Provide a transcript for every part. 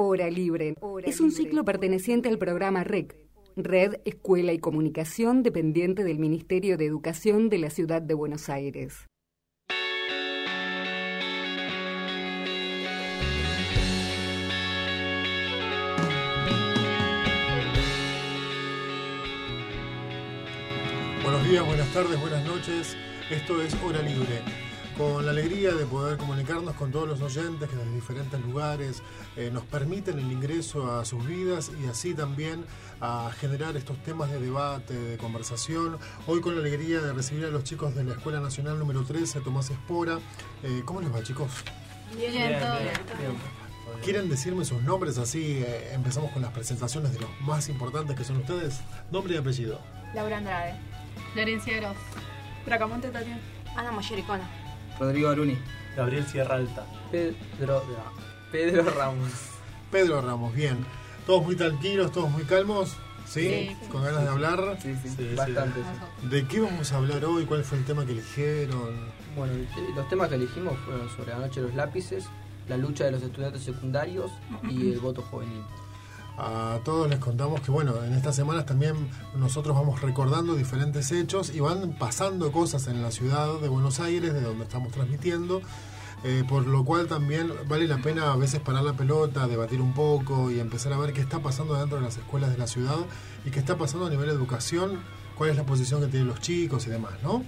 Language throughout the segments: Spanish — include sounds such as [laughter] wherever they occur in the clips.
Hora Libre es un ciclo perteneciente al programa REC, Red Escuela y Comunicación, dependiente del Ministerio de Educación de la Ciudad de Buenos Aires. Buenos días, buenas tardes, buenas noches. Esto es Hora Libre con la alegría de poder comunicarnos con todos los oyentes que desde diferentes lugares eh, nos permiten el ingreso a sus vidas y así también a generar estos temas de debate, de conversación. Hoy con la alegría de recibir a los chicos de la Escuela Nacional número 13, Tomás Espora. Eh, ¿Cómo les va chicos? Bien, bien, todo bien. ¿Quieren decirme sus nombres? Así eh, empezamos con las presentaciones de los más importantes que son ustedes. Nombre y apellido. Laura Andrade. Florencia Gross. Bracamonte Tatiana. Ana Mayericona. Rodrigo Aruni. Gabriel Sierra Alta. Pedro, Pedro Ramos. Pedro Ramos, bien. Todos muy tranquilos, todos muy calmos. ¿Sí? ¿Con ganas de hablar? Sí, sí, bastante. ¿De qué vamos a hablar hoy? ¿Cuál fue el tema que eligieron? Bueno, los temas que elegimos fueron sobre la noche de los lápices, la lucha de los estudiantes secundarios y el voto juvenil a todos les contamos que bueno, en estas semanas también nosotros vamos recordando diferentes hechos y van pasando cosas en la ciudad de Buenos Aires, de donde estamos transmitiendo. Eh, por lo cual también vale la pena a veces parar la pelota, debatir un poco y empezar a ver qué está pasando dentro de las escuelas de la ciudad y qué está pasando a nivel de educación, cuál es la posición que tienen los chicos y demás, ¿no?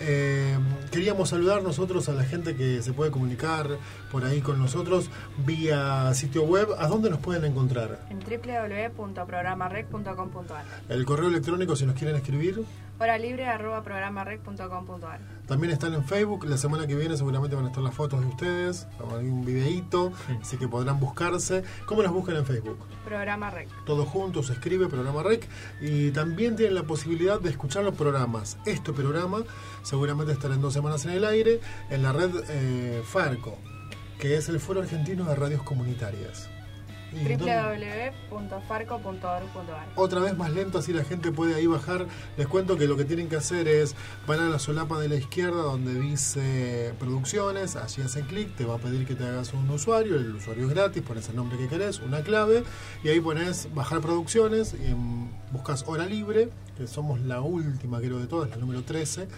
Eh, queríamos saludar nosotros a la gente que se puede comunicar por ahí con nosotros vía sitio web. ¿A dónde nos pueden encontrar? En www.programarec.com.ar. El correo electrónico si nos quieren escribir. Hora libre arroba programarec.com.ar. También están en Facebook. La semana que viene seguramente van a estar las fotos de ustedes. Hay un videíto, así que podrán buscarse. ¿Cómo las buscan en Facebook? Programa Rec. Todos juntos se escribe Programa Rec. Y también tienen la posibilidad de escuchar los programas. Este programa seguramente estará en dos semanas en el aire en la red eh, Farco, que es el Foro Argentino de Radios Comunitarias www.farco.org.ar Otra vez más lento, así la gente puede ahí bajar. Les cuento que lo que tienen que hacer es van a la solapa de la izquierda donde dice producciones, allí hacen clic, te va a pedir que te hagas un usuario, el usuario es gratis, pones el nombre que querés, una clave, y ahí pones bajar producciones y buscas hora libre, que somos la última creo de todas, la número 13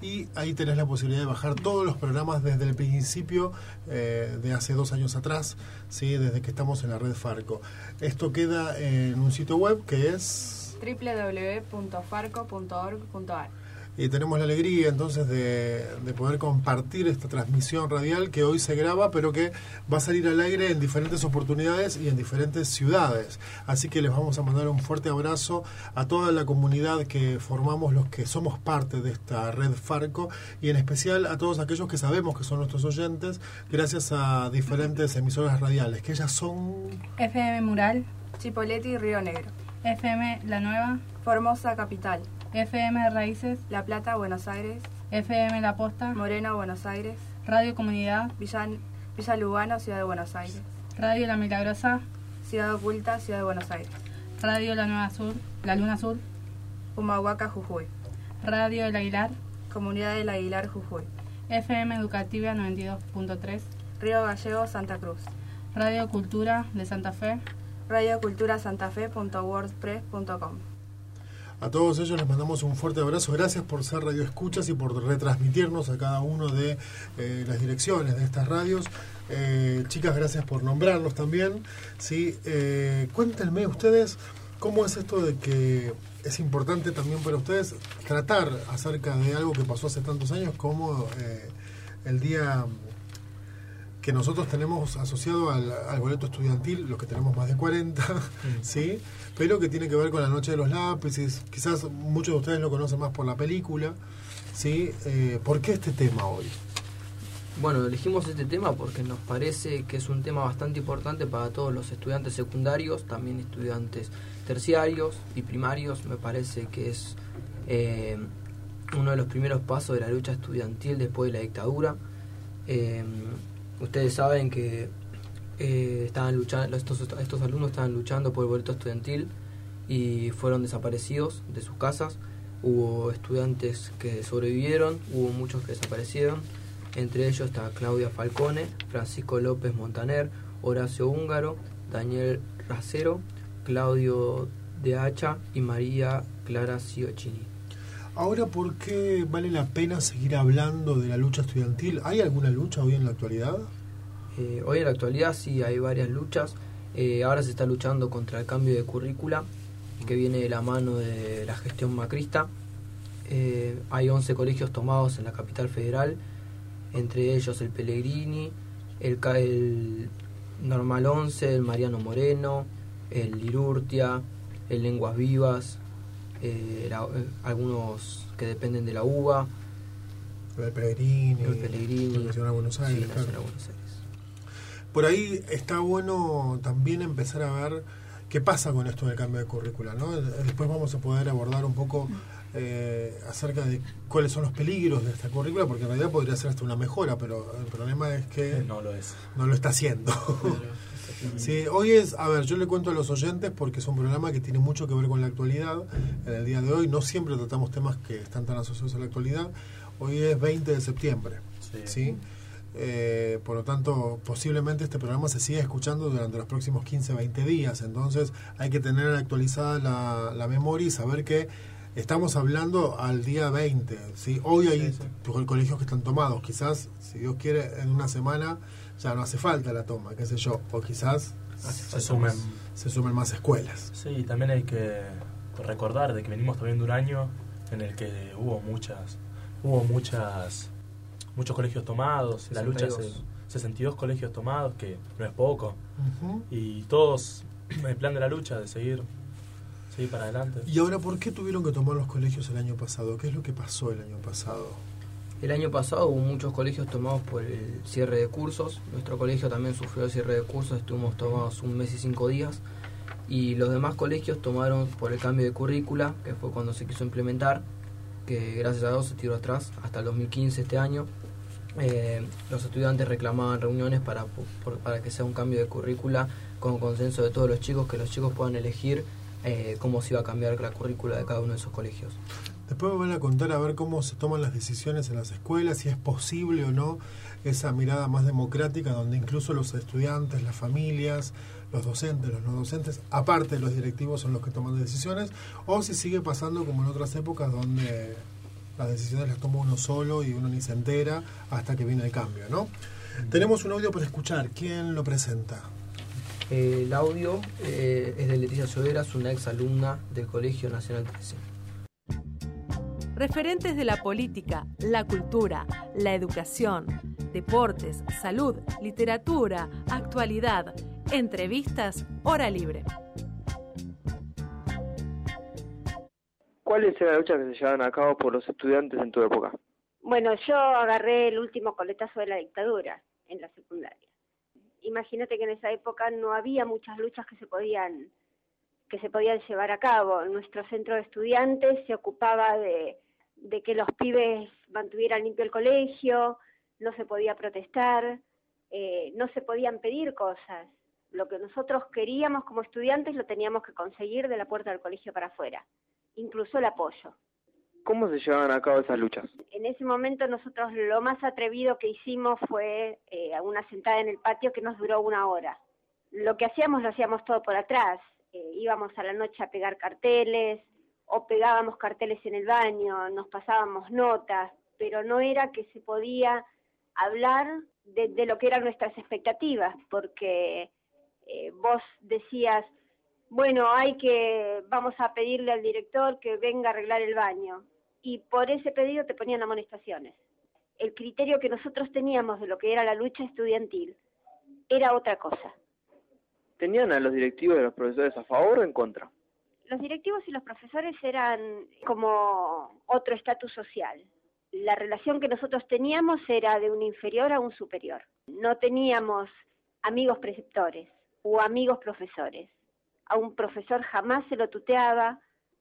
y ahí tenés la posibilidad de bajar todos los programas desde el principio eh, de hace dos años atrás, ¿sí? desde que estamos en la red Farco. Esto queda en un sitio web que es www.farco.org.ar y tenemos la alegría entonces de, poder compartir esta transmisión radial que hoy se graba, pero que va a salir al aire en diferentes oportunidades y en diferentes ciudades. Así que les vamos a mandar un fuerte abrazo a toda la comunidad que formamos los que somos parte de esta red Farco y en especial a todos aquellos que sabemos que son nuestros oyentes gracias a diferentes emisoras radiales, que ellas son... FM Mural, Chipoleti y Río Negro. FM La Nueva, Formosa Capital. FM Raíces, La Plata, Buenos Aires, FM La Posta, Moreno, Buenos Aires, Radio Comunidad, Villa, Villa Lugano, Ciudad de Buenos Aires, Radio La Milagrosa, Ciudad Oculta, Ciudad de Buenos Aires, Radio La Nueva Sur, La Luna Sur, Humahuaca, Jujuy, Radio El Aguilar, Comunidad del Aguilar, Jujuy, FM Educativa 92.3, Río Gallego, Santa Cruz, Radio Cultura de Santa Fe, Radio Cultura Santa Fe.wordpress.com. A todos ellos les mandamos un fuerte abrazo. Gracias por ser radio escuchas y por retransmitirnos a cada uno de eh, las direcciones de estas radios. Eh, chicas, gracias por nombrarlos también. ¿sí? Eh, cuéntenme ustedes cómo es esto de que es importante también para ustedes tratar acerca de algo que pasó hace tantos años como el día que nosotros tenemos asociado al, boleto estudiantil, los que tenemos más de 40, [laughs] ¿sí? pero que tiene que ver con la Noche de los Lápices. Quizás muchos de ustedes lo conocen más por la película. ¿sí? Eh, ¿Por qué este tema hoy? Bueno, elegimos este tema porque nos parece que es un tema bastante importante para todos los estudiantes secundarios, también estudiantes terciarios y primarios. Me parece que es eh, uno de los primeros pasos de la lucha estudiantil después de la dictadura. Eh, ustedes saben que eh, estaban luchando, estos, estos alumnos estaban luchando por el boleto estudiantil y fueron desaparecidos de sus casas. Hubo estudiantes que sobrevivieron, hubo muchos que desaparecieron. Entre ellos está Claudia Falcone, Francisco López Montaner, Horacio Húngaro Daniel Racero, Claudio de Hacha y María Clara Ciocini. Ahora, ¿por qué vale la pena seguir hablando de la lucha estudiantil? ¿Hay alguna lucha hoy en la actualidad? Eh, hoy en la actualidad sí hay varias luchas. Eh, ahora se está luchando contra el cambio de currícula que viene de la mano de la gestión macrista. Eh, hay 11 colegios tomados en la capital federal, entre ellos el Pellegrini, el, el Normal 11, el Mariano Moreno, el Lirurtia, el Lenguas Vivas, eh, algunos que dependen de la UBA. El Pellegrini, el Pellegrini, Nacional Buenos Aires. Por ahí está bueno también empezar a ver qué pasa con esto del cambio de currícula. ¿no? Después vamos a poder abordar un poco eh, acerca de cuáles son los peligros de esta currícula, porque en realidad podría ser hasta una mejora, pero el problema es que no lo es. No lo está haciendo. Sí, hoy es, a ver, yo le cuento a los oyentes porque es un programa que tiene mucho que ver con la actualidad. En el día de hoy no siempre tratamos temas que están tan asociados a la actualidad. Hoy es 20 de septiembre. ¿sí? Eh, por lo tanto, posiblemente este programa se siga escuchando durante los próximos 15, 20 días. Entonces hay que tener actualizada la, la memoria y saber que estamos hablando al día 20. ¿sí? Hoy hay colegios que están tomados. Quizás, si Dios quiere, en una semana ya no hace falta la toma, qué sé yo. O quizás se sumen. se sumen más escuelas. Sí, también hay que recordar de que venimos también de un año en el que hubo muchas hubo muchas muchos colegios tomados, la lucha hace 62 colegios tomados, que no es poco, y todos el plan de la lucha de seguir, seguir para adelante. ¿Y ahora por qué tuvieron que tomar los colegios el año pasado? ¿Qué es lo que pasó el año pasado? El año pasado hubo muchos colegios tomados por el cierre de cursos. Nuestro colegio también sufrió el cierre de cursos, estuvimos tomados un mes y cinco días. Y los demás colegios tomaron por el cambio de currícula, que fue cuando se quiso implementar, que gracias a Dios se tiró atrás hasta el 2015 este año. Eh, los estudiantes reclamaban reuniones para, para que sea un cambio de currícula con consenso de todos los chicos, que los chicos puedan elegir eh, cómo se iba a cambiar la currícula de cada uno de esos colegios. Después me van a contar a ver cómo se toman las decisiones en las escuelas, si es posible o no esa mirada más democrática donde incluso los estudiantes, las familias, los docentes, los no docentes, aparte de los directivos son los que toman decisiones, o si sigue pasando como en otras épocas donde las decisiones las toma uno solo y uno ni se entera hasta que viene el cambio, ¿no? Tenemos un audio para escuchar. ¿Quién lo presenta? el audio eh, es de Leticia Soberas, una ex alumna del Colegio Nacional 13. Referentes de la política, la cultura, la educación, deportes, salud, literatura, actualidad, entrevistas, hora libre. ¿Cuáles eran las luchas que se llevaban a cabo por los estudiantes en tu época? Bueno, yo agarré el último coletazo de la dictadura en la secundaria. Imagínate que en esa época no había muchas luchas que se podían que se podían llevar a cabo. Nuestro centro de estudiantes se ocupaba de, de que los pibes mantuvieran limpio el colegio, no se podía protestar, eh, no se podían pedir cosas. Lo que nosotros queríamos como estudiantes lo teníamos que conseguir de la puerta del colegio para afuera incluso el apoyo. ¿Cómo se llevaban a cabo esas luchas? En ese momento nosotros lo más atrevido que hicimos fue eh, una sentada en el patio que nos duró una hora. Lo que hacíamos lo hacíamos todo por atrás. Eh, íbamos a la noche a pegar carteles o pegábamos carteles en el baño, nos pasábamos notas, pero no era que se podía hablar de, lo que eran nuestras expectativas, porque eh, vos decías, bueno, hay que, vamos a pedirle al director que venga a arreglar el baño. Y por ese pedido te ponían amonestaciones. El criterio que nosotros teníamos de lo que era la lucha estudiantil era otra cosa. ¿Tenían a los directivos y a los profesores a favor o en contra? Los directivos y los profesores eran como otro estatus social. La relación que nosotros teníamos era de un inferior a un superior. No teníamos amigos preceptores o amigos profesores a un profesor jamás se lo tuteaba,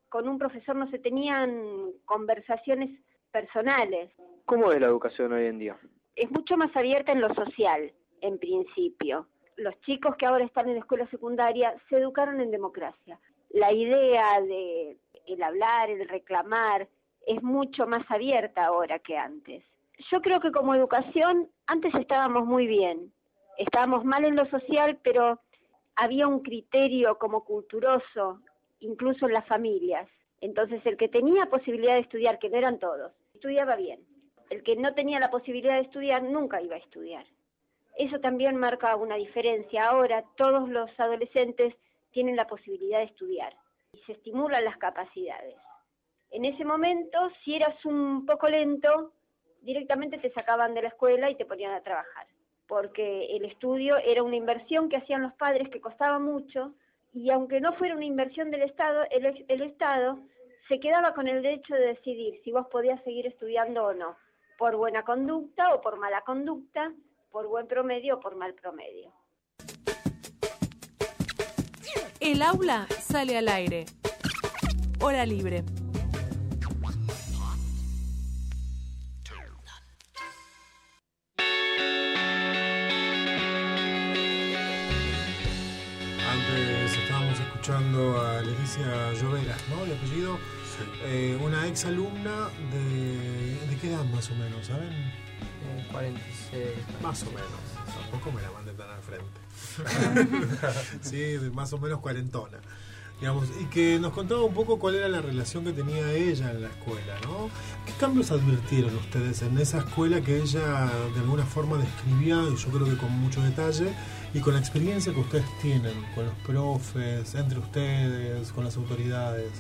con un profesor no se tenían conversaciones personales. ¿Cómo es la educación hoy en día? Es mucho más abierta en lo social, en principio. Los chicos que ahora están en la escuela secundaria se educaron en democracia. La idea de el hablar, el reclamar, es mucho más abierta ahora que antes. Yo creo que como educación antes estábamos muy bien. Estábamos mal en lo social, pero había un criterio como culturoso, incluso en las familias. Entonces el que tenía posibilidad de estudiar, que no eran todos, estudiaba bien. El que no tenía la posibilidad de estudiar nunca iba a estudiar. Eso también marca una diferencia. Ahora todos los adolescentes tienen la posibilidad de estudiar y se estimulan las capacidades. En ese momento, si eras un poco lento, directamente te sacaban de la escuela y te ponían a trabajar, porque el estudio era una inversión que hacían los padres que costaba mucho y aunque no fuera una inversión del Estado, el, el Estado se quedaba con el derecho de decidir si vos podías seguir estudiando o no, por buena conducta o por mala conducta, por buen promedio o por mal promedio. El aula sale al aire. Hora libre. Antes estábamos escuchando a Leticia Lloveras, ¿no? El apellido. Eh, una ex alumna de. ¿De qué edad más o menos? ¿Saben? Eh, 46. Más o menos. Tampoco me la mandé tan al frente. [laughs] sí, de más o menos cuarentona. Digamos, y que nos contaba un poco cuál era la relación que tenía ella en la escuela, ¿no? ¿Qué cambios advirtieron ustedes en esa escuela que ella de alguna forma describía, y yo creo que con mucho detalle, y con la experiencia que ustedes tienen, con los profes, entre ustedes, con las autoridades?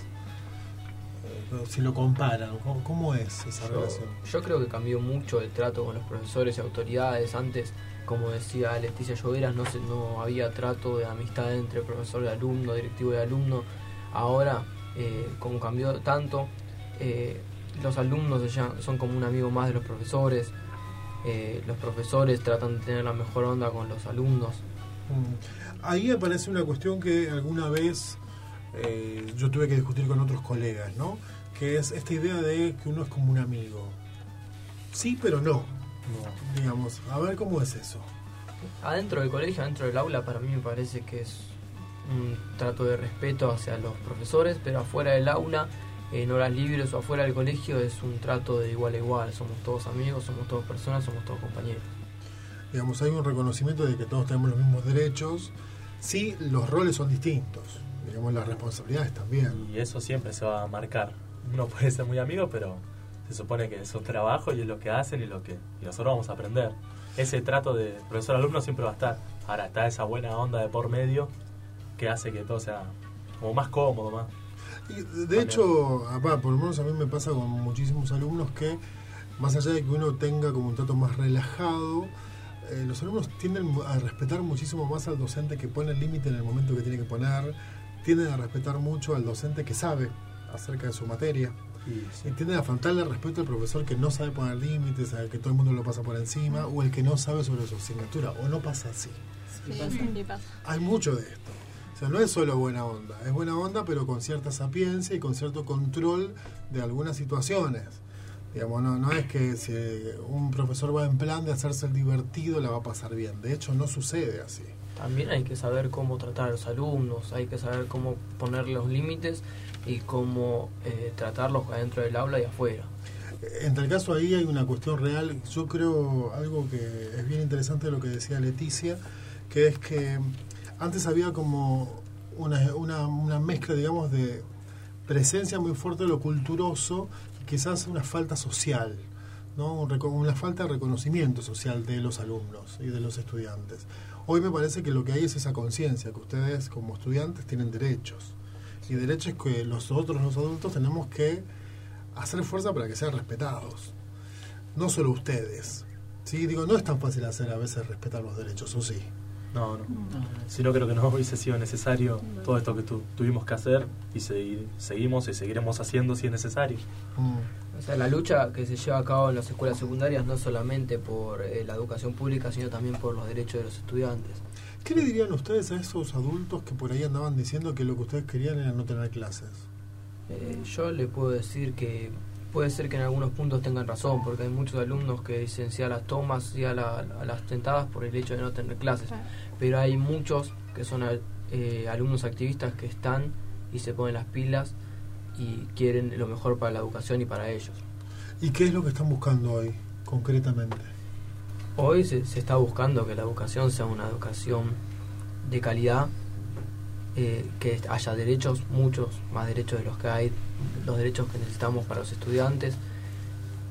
Si lo comparan, ¿cómo, cómo es esa Yo, relación? yo creo que cambió mucho el trato con los profesores y autoridades. Antes, como decía Leticia Lloveras, no, se, no había trato de amistad entre profesor y alumno, directivo y alumno. Ahora, eh, como cambió tanto, eh, los alumnos ya son como un amigo más de los profesores. Eh, los profesores tratan de tener la mejor onda con los alumnos. Mm. Ahí aparece una cuestión que alguna vez eh, yo tuve que discutir con otros colegas, ¿no? Que es esta idea de que uno es como un amigo. Sí, pero no. Digamos, a ver cómo es eso. Adentro del colegio, adentro del aula, para mí me parece que es un trato de respeto hacia los profesores, pero afuera del aula, en horas libres o afuera del colegio, es un trato de igual a igual. Somos todos amigos, somos todos personas, somos todos compañeros. Digamos, hay un reconocimiento de que todos tenemos los mismos derechos. Sí, los roles son distintos. Digamos, las responsabilidades también. Y eso siempre se va a marcar. Uno puede ser muy amigo, pero se supone que es un trabajo y es lo que hacen y lo que y nosotros vamos a aprender. Ese trato de profesor-alumno siempre va a estar. Ahora está esa buena onda de por medio que hace que todo sea como más cómodo, más. Y de hecho, apá, por lo menos a mí me pasa con muchísimos alumnos que, más allá de que uno tenga como un trato más relajado, eh, los alumnos tienden a respetar muchísimo más al docente que pone el límite en el momento que tiene que poner, tienden a respetar mucho al docente que sabe acerca de su materia. Y tienden a faltarle respeto al profesor que no sabe poner límites, al que todo el mundo lo pasa por encima, o el que no sabe sobre su asignatura, o no pasa así. Hay mucho de esto. O sea, no es solo buena onda, es buena onda pero con cierta sapiencia y con cierto control de algunas situaciones. Digamos, no, no es que si un profesor va en plan de hacerse el divertido la va a pasar bien. De hecho, no sucede así. También hay que saber cómo tratar a los alumnos, hay que saber cómo poner los límites y cómo eh, tratarlos adentro del aula y afuera. En tal caso ahí hay una cuestión real, yo creo algo que es bien interesante lo que decía Leticia, que es que antes había como una, una, mezcla, digamos, de presencia muy fuerte de lo culturoso, quizás una falta social, ¿no? Una falta de reconocimiento social de los alumnos y de los estudiantes. Hoy me parece que lo que hay es esa conciencia, que ustedes como estudiantes tienen derechos. Y derechos que nosotros los adultos tenemos que hacer fuerza para que sean respetados. No solo ustedes. ¿sí? Digo, no es tan fácil hacer a veces respetar los derechos, ¿o sí? No, no. Si no, creo que no hubiese sido necesario todo esto que tu- tuvimos que hacer y seguir, seguimos y seguiremos haciendo si es necesario. Mm. O sea, la lucha que se lleva a cabo en las escuelas secundarias no solamente por eh, la educación pública, sino también por los derechos de los estudiantes. ¿Qué le dirían ustedes a esos adultos que por ahí andaban diciendo que lo que ustedes querían era no tener clases? Eh, yo le puedo decir que puede ser que en algunos puntos tengan razón, porque hay muchos alumnos que dicen sí a las tomas, sí a, la- a las tentadas por el hecho de no tener clases, pero hay muchos que son eh, alumnos activistas que están y se ponen las pilas y quieren lo mejor para la educación y para ellos. ¿Y qué es lo que están buscando hoy, concretamente? Hoy se, se está buscando que la educación sea una educación de calidad eh, que haya derechos, muchos más derechos de los que hay, los derechos que necesitamos para los estudiantes,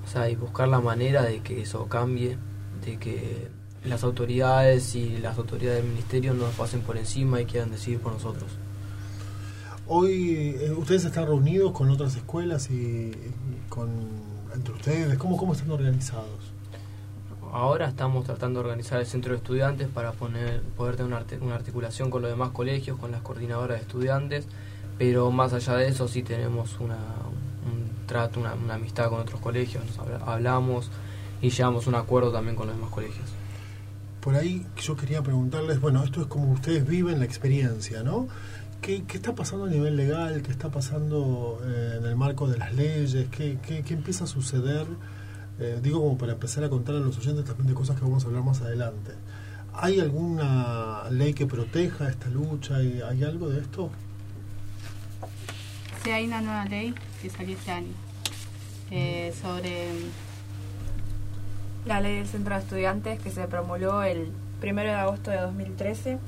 o sea, y buscar la manera de que eso cambie, de que las autoridades y las autoridades del ministerio no nos pasen por encima y quieran decidir por nosotros. Hoy, eh, ¿ustedes están reunidos con otras escuelas y, con entre ustedes? ¿Cómo, ¿Cómo están organizados? Ahora estamos tratando de organizar el centro de estudiantes para poner, poder tener una, articulación con los demás colegios, con las coordinadoras de estudiantes, pero más allá de eso sí tenemos una, un trato, una, amistad con otros colegios, nos hablamos y llevamos un acuerdo también con los demás colegios. Por ahí yo quería preguntarles, bueno, esto es como ustedes viven la experiencia, ¿no? ¿Qué, qué está pasando a nivel legal? ¿Qué está pasando eh, en el marco de las leyes? ¿Qué, qué, qué empieza a suceder? Eh, digo como para empezar a contar a los oyentes también de cosas que vamos a hablar más adelante. ¿Hay alguna ley que proteja esta lucha? ¿Hay algo de esto? Sí, hay una nueva ley que salió este año eh, sobre la ley del centro de estudiantes que se promulgó el 1 de agosto de 2013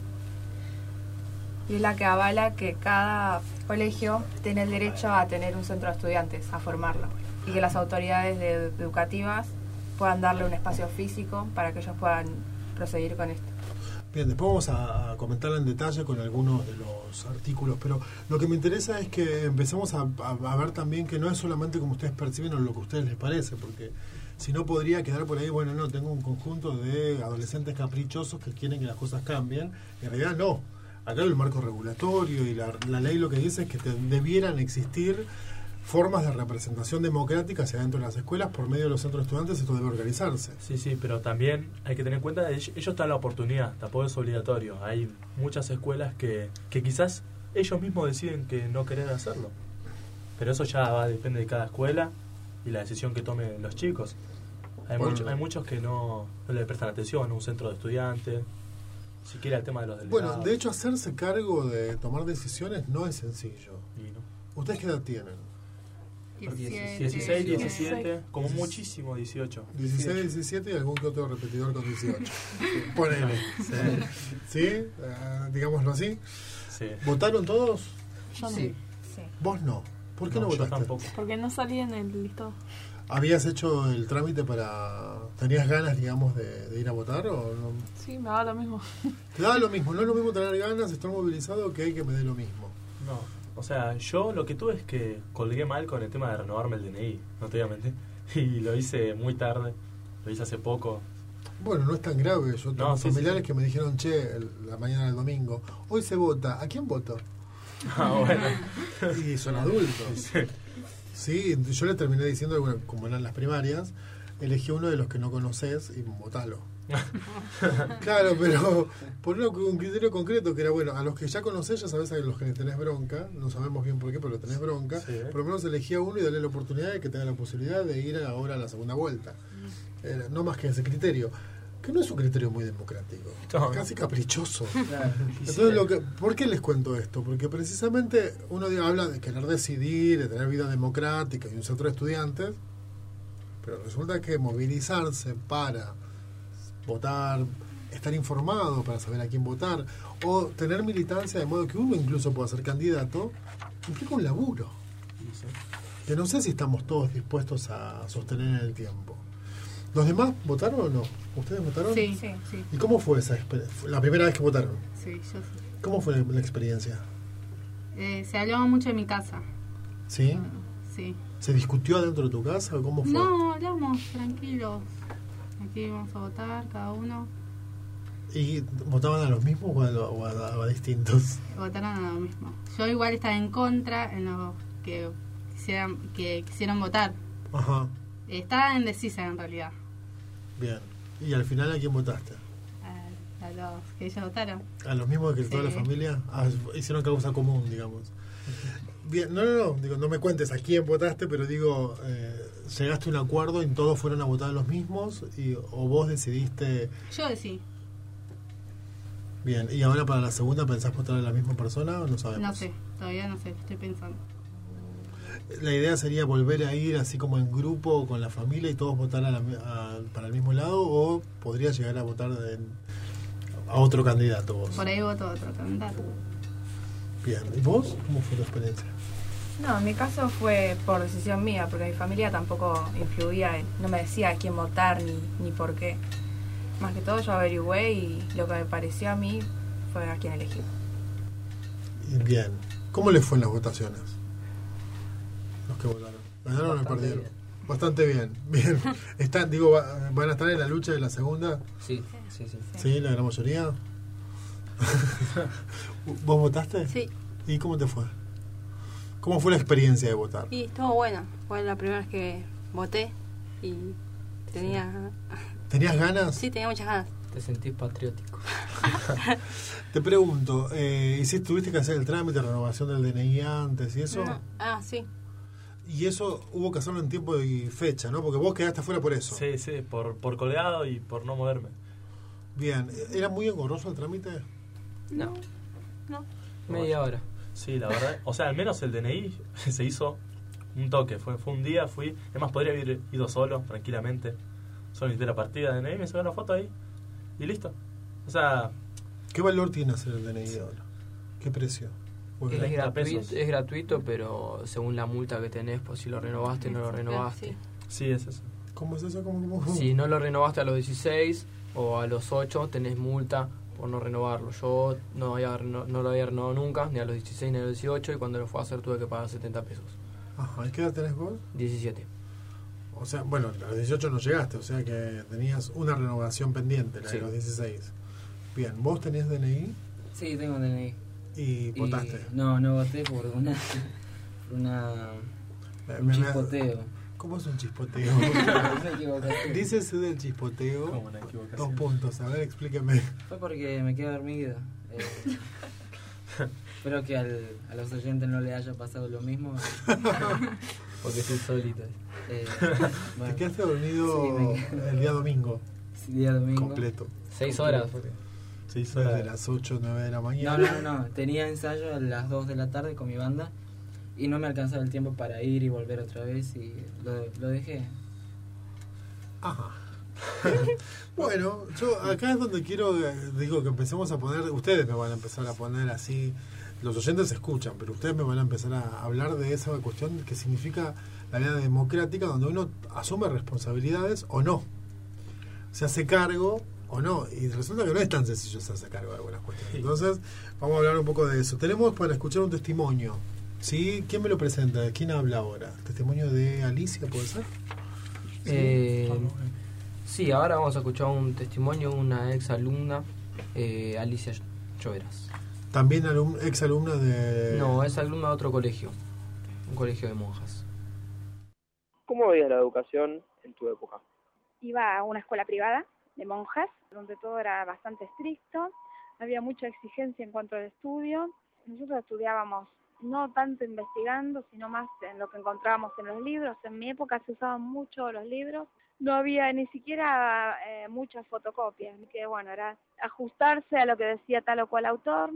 y es la que avala que cada colegio tiene el derecho a tener un centro de estudiantes, a formarlo y que las autoridades educativas puedan darle un espacio físico para que ellos puedan proseguir con esto. Bien, después vamos a, comentar en detalle con algunos de los artículos, pero lo que me interesa es que empezamos a, ver también que no es solamente como ustedes perciben o lo que a ustedes les parece, porque si no podría quedar por ahí, bueno, no, tengo un conjunto de adolescentes caprichosos que quieren que las cosas cambien, en realidad no. Acá el marco regulatorio y la, la ley lo que dice es que debieran existir formas de representación democrática hacia dentro de las escuelas por medio de los centros de estudiantes esto debe organizarse. Sí, sí, pero también hay que tener en cuenta que ellos están la oportunidad, tampoco es obligatorio. Hay muchas escuelas que, que quizás ellos mismos deciden que no querer hacerlo. Pero eso ya va, depende de cada escuela y la decisión que tomen los chicos. Hay, hay muchos que no, le prestan atención a un centro de estudiantes, siquiera el tema de los delegados. Bueno, de hecho hacerse cargo de tomar decisiones no es sencillo. ¿Ustedes qué edad tienen? 16, 17, como muchísimo 18. 16, 17 y algún que otro repetidor con 18. Ponele. ¿Sí? Uh, digámoslo así. Sí. ¿Votaron todos? Yo no. Sí. ¿Vos no? ¿Por qué no, votaste? tampoco. Porque no salí en el listado. ¿Habías hecho el trámite para... ¿Tenías ganas, digamos, de, de ir a votar o no? Sí, me da lo mismo. [laughs] Te da lo mismo, no es lo mismo tener ganas, estar movilizado que hay que me dé lo mismo. No. O sea, yo lo que tuve es que colgué mal con el tema de renovarme el DNI, no te voy a mentir. [laughs] Y lo hice muy tarde, lo hice hace poco. Bueno, no es tan grave. Yo tengo familiares que me dijeron, che, la mañana del domingo, hoy se vota. ¿A quién voto? [laughs] Ah, bueno. y son adultos. Sí. Yo le terminé diciendo, bueno, como eran las primarias, elegí uno de los que no conoces y votalo. [laughs] claro, pero por un criterio concreto que era, bueno, a los que ya conocés, ya sabes a los que le tenés bronca, no sabemos bien por qué, pero tenés bronca, por lo menos elegía uno y dale la oportunidad de que tenga la posibilidad de ir ahora a la segunda vuelta. no más que ese criterio que no es un criterio muy democrático, casi caprichoso. [laughs] Entonces, lo que, ¿por qué les cuento esto? Porque precisamente uno habla de querer decidir, de tener vida democrática y un centro de estudiantes, pero resulta que movilizarse para votar, estar informado para saber a quién votar, o tener militancia de modo que uno incluso pueda ser candidato, implica un laburo. Que no sé si estamos todos dispuestos a sostener en el tiempo. ¿Los demás votaron o no? ¿Ustedes votaron? Sí, sí, sí. ¿Y cómo fue esa la primera vez que votaron? Sí, yo sí. ¿Cómo fue la, experiencia? Eh, se hablaba mucho en mi casa. ¿Sí? sí. ¿Se discutió dentro de tu casa o cómo fue? No, hablamos tranquilos. Aquí vamos a votar cada uno. ¿Y votaban a los mismos o a, distintos? Votaron a lo mismo. Yo igual estaba en contra en los que quisieran, que quisieron votar. Ajá. Estaba indecisa en realidad. Bien. ¿Y al final a quién votaste? A, los que ellos votaron. ¿A los mismos que toda la familia? Ah, hicieron causa común, digamos. Bien, no, no, no, digo, no me cuentes a quién votaste, pero digo, eh, llegaste a un acuerdo y todos fueron a votar los mismos y, o vos decidiste... Yo decidí. Bien, ¿y ahora para la segunda pensás votar a la misma persona o no sabemos? No sé, todavía no sé, estoy pensando. La idea sería volver a ir así como en grupo con la familia y todos votar para el mismo lado o podría llegar a votar a otro candidato vos. Por ahí voto a otro candidato. Bien, ¿y vos? ¿Cómo fue tu experiencia? No, en mi caso fue por decisión mía, porque mi familia tampoco influía, no me decía a quién votar ni, ni por qué. Más que todo yo averigüé y lo que me pareció a mí fue a quién elegí. Bien, ¿cómo les fue en las votaciones? Que votaron. ¿Ganaron o perdieron? Bastante bien, [laughs] bien. Están, digo, ¿van a estar en la lucha de la segunda? Sí, sí, sí. ¿Sí, la gran mayoría? [laughs] ¿Vos votaste? Sí. ¿Y cómo te fue? ¿Cómo fue la experiencia de votar? Y estuvo bueno. Fue la primera vez que voté y tenía... [laughs] ¿Tenías ganas? Sí, tenía muchas ganas. Te sentís patriótico. Te pregunto, eh, ¿y si tuviste que hacer el trámite de renovación del DNI antes y eso? Ah, sí. Y eso hubo que hacerlo en tiempo y fecha, ¿no? Porque vos quedaste afuera por eso. Sí, sí, por, por colgado y por no moverme. Bien, ¿era muy engorroso el trámite? No. No. Media hora. Sí, la verdad. O sea, al menos el DNI [laughs] se hizo un toque. Fue, fue un día, fui. Además, podría haber ido solo, tranquilamente. Solo necesité la partida de DNI, me saqué una foto ahí. Y listo. O sea. ¿Qué valor tiene hacer el DNI ahora? ¿Qué precio? Es gratuito, es gratuito, pero según la multa que tenés, pues si lo renovaste o no lo renovaste. Sí, es eso. ¿Cómo es eso? ¿Cómo, cómo? Si no lo renovaste a los 16 o a los 8, tenés multa por no renovarlo. Yo no, había, no, lo había renovado nunca, ni a los 16 ni a los 18, y cuando lo fue a hacer tuve que pagar 70 pesos. Ajá, ¿y qué edad tenés vos? 17. O sea, bueno, a los 18 no llegaste, o sea que tenías una renovación pendiente, la Sí. de los 16. Bien, ¿vos tenías DNI Sí, tengo DNI. Y votaste? No, no voté por una. por una. Me- un me- chispoteo. ¿Cómo es un chispoteo? [laughs] Equivocación. Dícese del chispoteo. Como una equivocación. Dos puntos, a ver, explíqueme. Fue porque me quedé dormido. Eh, [laughs] espero que al, a los oyentes no le haya pasado lo mismo. [laughs] Porque es insólito. Eh, Te bueno, quedaste dormido Sí, el día domingo, sí, día domingo. completo. 6 horas. Sí, Desde las 8 o 9 de la No, mañana. no, no. Tenía ensayo a las 2 de la tarde con mi banda y no me alcanzaba el tiempo para ir y volver otra vez y lo, lo dejé. Ajá. [laughs] bueno, yo acá es donde quiero, eh, digo, que empecemos a poner, ustedes me van a empezar a poner así, los oyentes escuchan, pero ustedes me van a empezar a hablar de esa cuestión que significa la vida democrática, donde uno asume responsabilidades o no, se hace cargo o no, y resulta que no es tan sencillo hacerse cargo de algunas cuestiones. Entonces, vamos a hablar un poco de eso. Tenemos para escuchar un testimonio, ¿sí? ¿Quién me lo presenta? ¿Quién habla ahora? ¿Testimonio de Alicia, puede ser? Eh, sí, ahora vamos a escuchar un testimonio de una ex alumna, eh, Alicia Lloveras. También alum, ex alumna de... No, es alumna de otro colegio, un colegio de monjas. ¿Cómo veías la educación en tu época? Iba a una escuela privada de monjas, donde todo era bastante estricto, había mucha exigencia en cuanto al estudio. Nosotros estudiábamos no tanto investigando, sino más en lo que encontrábamos en los libros. En mi época se usaban mucho los libros, no había ni siquiera eh, muchas fotocopias, que bueno, era ajustarse a lo que decía tal o cual autor.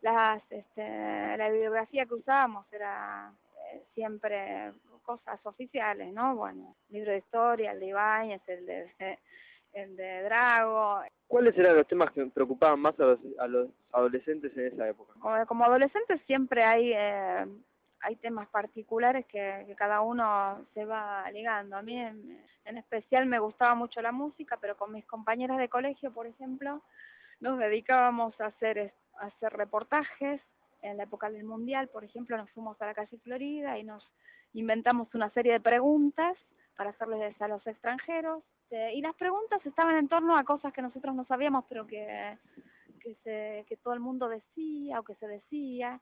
Las, este, la bibliografía que usábamos era eh, siempre cosas oficiales, ¿no? Bueno, libro de historia, el de Ibáñez, el de, [laughs] el de Drago. ¿Cuáles eran los temas que preocupaban más a los, a los adolescentes en esa época? Como, adolescentes siempre hay eh, hay temas particulares que, que, cada uno se va ligando. A mí en, en, especial me gustaba mucho la música, pero con mis compañeras de colegio, por ejemplo, nos dedicábamos a hacer, a hacer reportajes. En la época del Mundial, por ejemplo, nos fuimos a la calle Florida y nos inventamos una serie de preguntas para hacerles a los extranjeros. Eh, y las preguntas estaban en torno a cosas que nosotros no sabíamos, pero que, que, se, todo el mundo decía o que se decía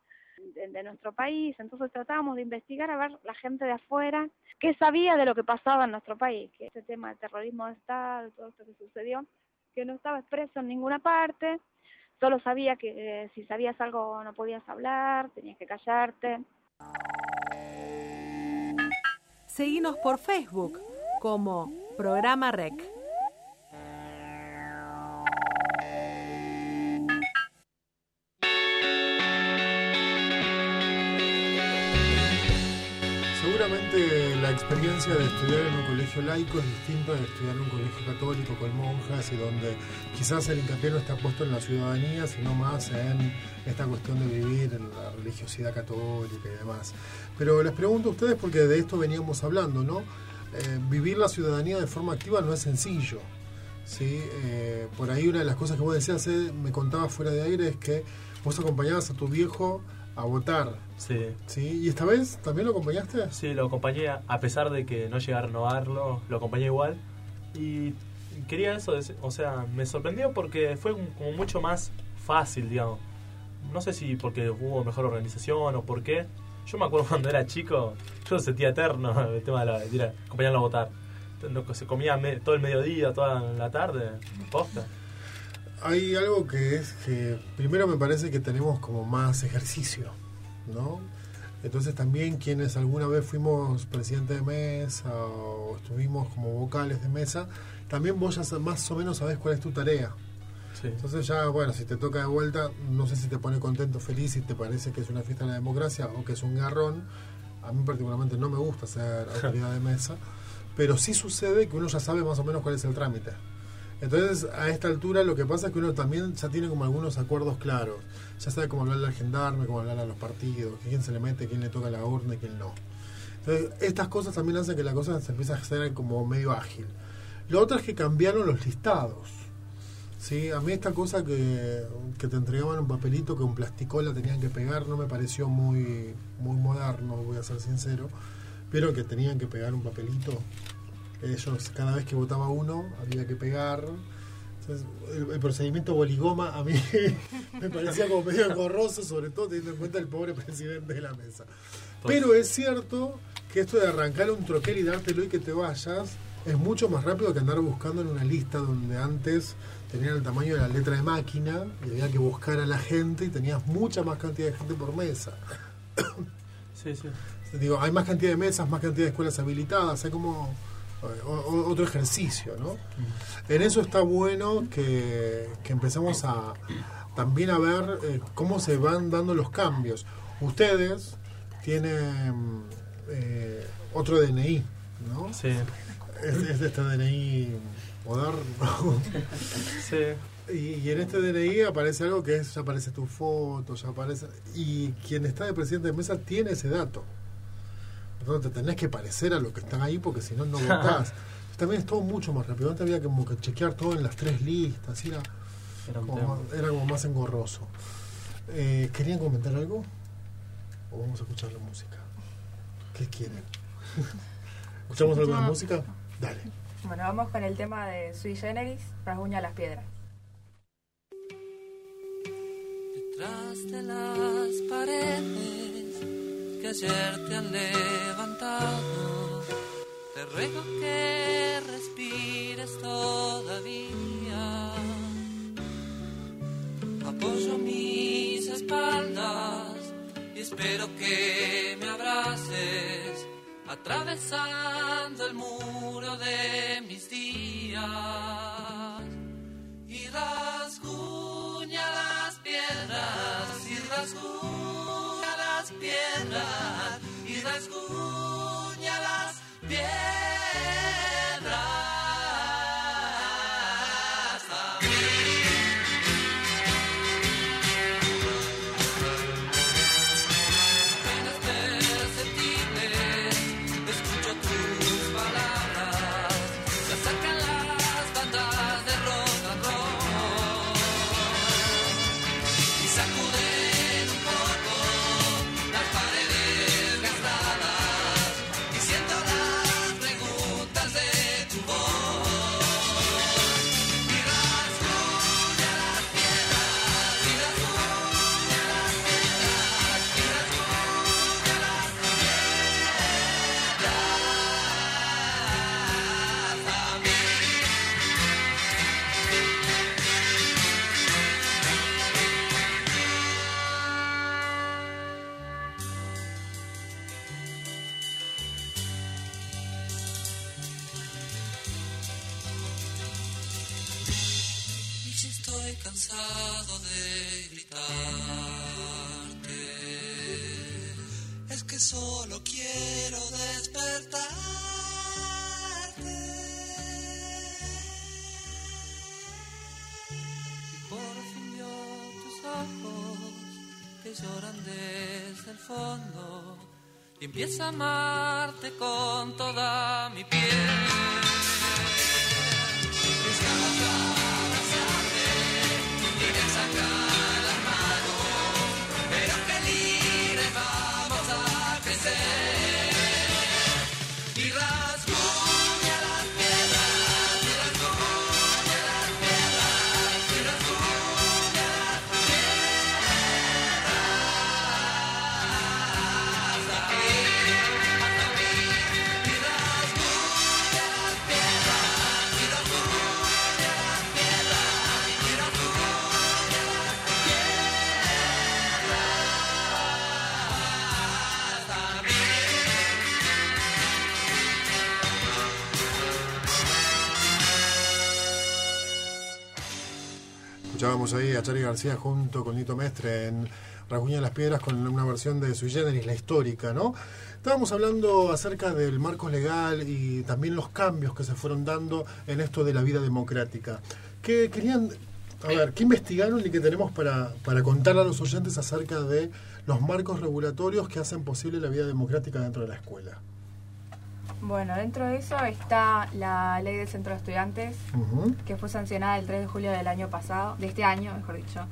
de, nuestro país. Entonces tratábamos de investigar a ver la gente de afuera qué sabía de lo que pasaba en nuestro país, que ese tema del terrorismo de Estado, todo esto que sucedió, que no estaba expreso en ninguna parte. Solo sabía que eh, si sabías algo no podías hablar, tenías que callarte. Seguinos por Facebook como Programa Rec. seguramente la experiencia de estudiar en un colegio laico es distinta de estudiar en un colegio católico con monjas y donde quizás el hincapié no está puesto en la ciudadanía, sino más en esta cuestión de vivir en la religiosidad católica y demás. Pero les pregunto a ustedes porque de esto veníamos hablando, ¿no? Eh, vivir la ciudadanía de forma activa no es sencillo. ¿sí? Eh, por ahí una de las cosas que vos decías, eh, me contabas fuera de aire, es que vos acompañabas a tu viejo a votar. Sí. ¿sí? ¿Y esta vez también lo acompañaste? Sí, lo acompañé, a pesar de que no llegué a renovarlo, lo acompañé igual. Y quería eso, o sea, me sorprendió porque fue como mucho más fácil, digamos. No sé si porque hubo mejor organización o por qué. Yo me acuerdo [laughs] cuando era chico, yo sentía eterno [laughs] el tema de, ir a acompañarlo a votar. Se comía todo el mediodía, toda la tarde, posta hay algo que es que primero me parece que tenemos como más ejercicio, ¿no? Entonces también quienes alguna vez fuimos presidente de mesa o estuvimos como vocales de mesa, también vos ya más o menos sabés cuál es tu tarea. Entonces ya, bueno, si te toca de vuelta, no sé si te pone contento, feliz, si te parece que es una fiesta de la democracia o que es un garrón. A mí particularmente no me gusta ser [laughs] autoridad de mesa, pero sí sucede que uno ya sabe más o menos cuál es el trámite. Entonces, a esta altura lo que pasa es que uno también ya tiene como algunos acuerdos claros. Ya sabe cómo hablar al gendarme, cómo hablar a los partidos, quién se le mete, quién le toca la urna y quién no. Entonces, estas cosas también hacen que la cosa se empiece a hacer como medio ágil. Lo otro es que cambiaron los listados. ¿Sí? A mí esta cosa que, que te entregaban un papelito que un plasticola tenían que pegar no me pareció muy, muy moderno, voy a ser sincero. Pero que tenían que pegar un papelito ellos, cada vez que votaba uno, había que pegar. el, procedimiento boligoma a mí [laughs] me parecía como medio engorroso, sobre todo teniendo en cuenta el pobre presidente de la mesa. Pero es cierto que esto de arrancar un troquel y dártelo y que te vayas es mucho más rápido que andar buscando en una lista donde antes tenían el tamaño de la letra de máquina y había que buscar a la gente y tenías mucha más cantidad de gente por mesa. [coughs] Sí, sí. Digo, hay más cantidad de mesas, más cantidad de escuelas habilitadas, hay como otro ejercicio, ¿no? En eso está bueno que, que empecemos a también a ver eh, cómo se van dando los cambios. Ustedes tienen eh, otro DNI, ¿no? Sí. Es, de este DNI moderno. [laughs] sí. Y, y, en este DNI aparece algo que es, ya aparece tu foto, ya aparece... Y quien está de presidente de mesa tiene ese dato te tenés que parecer a lo que están ahí porque si no, no [laughs] votás. También es todo mucho más rápido. Antes había como que chequear todo en las tres listas. Era, era, como, más, engorroso. Eh, ¿Querían comentar algo? ¿O vamos a escuchar la música? ¿Qué quieren? [laughs] ¿Escuchamos algo de música? Dale. Bueno, vamos con el tema de Sui Generis, Rasguña las piedras. Detrás de las paredes que ayer te han levantado. Te ruego que respires todavía. Apoyo mis espaldas y espero que me abraces atravesando el muro de mis días. Y rasguña las piedras y rasguña piedras y rasguña de gritarte. Es que solo quiero despertarte. Y por fin yo tus ojos que lloran desde el fondo y empiezo a amarte con toda mi piel. Escuchábamos ahí a Charlie García junto con Nito Mestre en Rasguña de las Piedras con una versión de Sui Generis, la histórica, ¿no? Estábamos hablando acerca del marco legal y también los cambios que se fueron dando en esto de la vida democrática. ¿Qué querían, a ver, qué investigaron y qué tenemos para, para contarle a los oyentes acerca de los marcos regulatorios que hacen posible la vida democrática dentro de la escuela? Bueno, dentro de eso está la ley del centro de estudiantes, que fue sancionada el 3 de julio del año pasado, de este año, mejor dicho.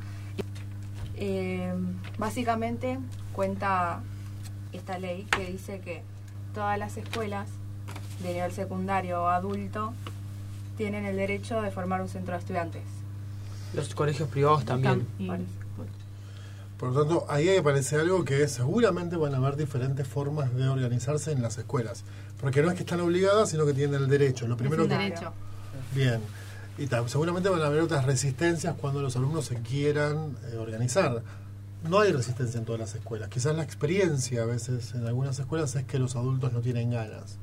Eh, básicamente cuenta esta ley que dice que todas las escuelas de nivel secundario o adulto tienen el derecho de formar un centro de estudiantes. Los colegios privados también. Por lo tanto, ahí aparece algo que seguramente van a haber diferentes formas de organizarse en las escuelas. Porque no es que están obligadas, sino que tienen el derecho. Lo primero un que- derecho. Bien. Y tam- seguramente van a haber otras resistencias cuando los alumnos se quieran eh, organizar. No hay resistencia en todas las escuelas. Quizás la experiencia a veces en algunas escuelas es que los adultos no tienen ganas.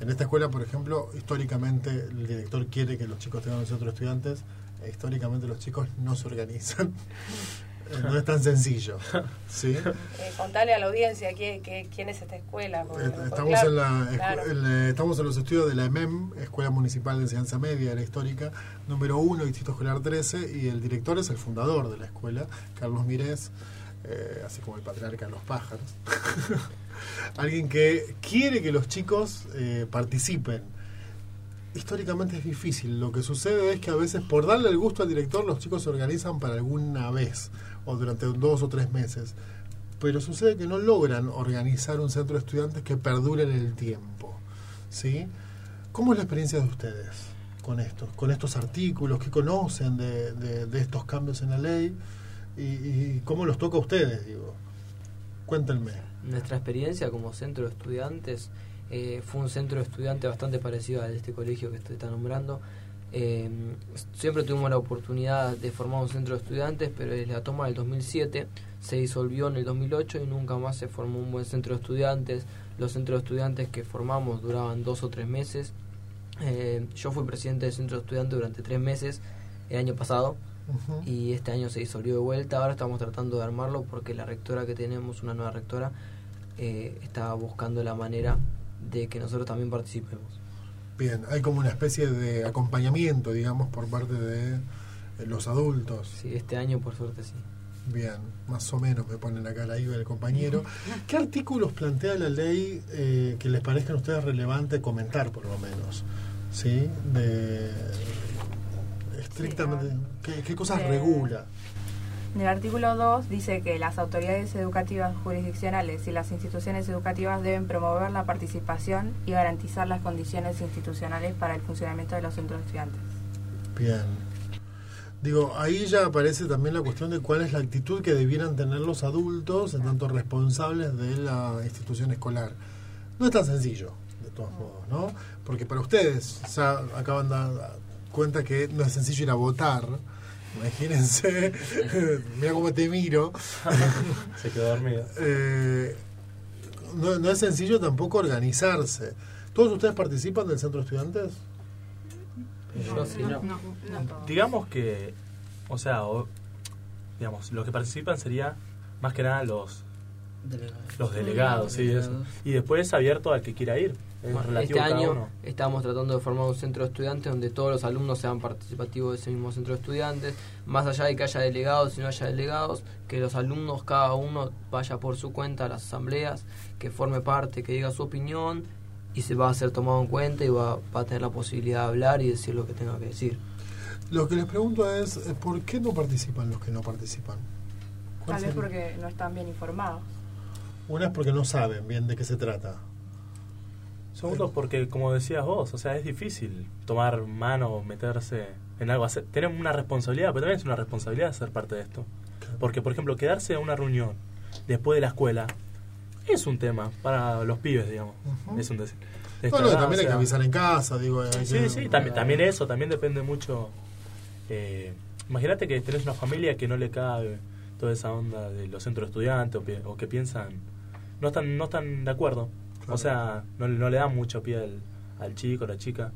En esta escuela, por ejemplo, históricamente el director quiere que los chicos tengan centro de estudiantes. e históricamente los chicos no se organizan. No es tan sencillo. ¿sí? Eh, contale a la audiencia qué, qué- quién es esta escuela. Estamos, claro, en la, claro. en la- estamos en los estudios de la EMEM, Escuela Municipal de Enseñanza Media la Histórica, número 1, Distrito Escolar 13, y el director es el fundador de la escuela, Carlos Mirés, eh, así como el patriarca de los pájaros. [laughs] Alguien que quiere que los chicos eh, participen. Históricamente es difícil. Lo que sucede es que a veces, por darle el gusto al director, los chicos se organizan para alguna vez o durante dos o tres meses. Pero sucede que no logran organizar un centro de estudiantes que perdure en el tiempo. ¿sí? ¿Cómo es la experiencia de ustedes con esto? Con estos artículos, ¿qué conocen de, de- de estos cambios en la ley? Y, y cómo los toca a ustedes? Digo. Cuéntenme. Nuestra experiencia como centro de estudiantes eh, fue un centro de estudiantes bastante parecido a este colegio que usted está nombrando. Eh, siempre tuvimos la oportunidad de formar un centro de estudiantes, pero desde la toma del 2007 se disolvió en el 2008 y nunca más se formó un buen centro de estudiantes. Los centros de estudiantes que formamos duraban dos o tres meses. Eh, yo fui presidente del centro de estudiantes durante tres meses el año pasado y este año se disolvió de vuelta. Ahora estamos tratando de armarlo porque la rectora que tenemos, una nueva rectora, eh, está buscando la manera de que nosotros también participemos. Bien, hay como una especie de acompañamiento, digamos, por parte de eh, los adultos. Sí, este año por suerte sí. Bien, más o menos me ponen acá la IVA del compañero. [laughs] ¿Qué artículos plantea la ley eh, que les parezcan a ustedes relevante comentar, por lo menos? ¿Sí? De, estrictamente, ¿qué, qué cosas De- regula? En el artículo 2 dice que las autoridades educativas jurisdiccionales y las instituciones educativas deben promover la participación y garantizar las condiciones institucionales para el funcionamiento de los centros de estudiantes. Bien. Digo, ahí ya aparece también la cuestión de cuál es la actitud que debieran tener los adultos, en tanto responsables de la institución escolar. No es tan sencillo, de todos modos, ¿no? Porque para ustedes, ya acaban de dar cuenta que no es sencillo ir a votar. Imagínense, [laughs] mira cómo te miro. [laughs] Se quedó dormido. Eh, no, no es sencillo tampoco organizarse. ¿Todos ustedes participan del centro de estudiantes? Yo sí. No, no, no todos. Digamos que, o sea, o- digamos, los que participan sería más que nada los Los delegados, sí, eso. Y después es abierto al que quiera ir. Este año estamos tratando de formar un centro de estudiantes donde todos los alumnos sean participativos de ese mismo centro de estudiantes, más allá de que haya delegados y no haya delegados, que los alumnos cada uno vaya por su cuenta a las asambleas, que forme parte, que diga su opinión y se va a ser tomado en cuenta y va, va a tener la posibilidad de hablar y decir lo que tenga que decir. Lo que les pregunto es, ¿por qué no participan los que no participan? Tal vez porque no están bien informados. Una es porque no saben bien de qué se trata. Segundo, porque como decías vos, o sea, es difícil tomar mano, meterse en algo. Hacer, tenemos una responsabilidad, pero también es una responsabilidad ser parte de esto. Porque, por ejemplo, quedarse a una reunión después de la escuela es un tema para los pibes, digamos. Es un decir. Bueno, también hay que avisar en casa, digo. sí, sí, también, también eso, también depende mucho. Eh, Imagínate que tenés una familia que no le cabe toda esa onda de los centros de estudiantes o, que piensan no están no están de acuerdo o sea no, no, le dan mucho pie al, chico a la chica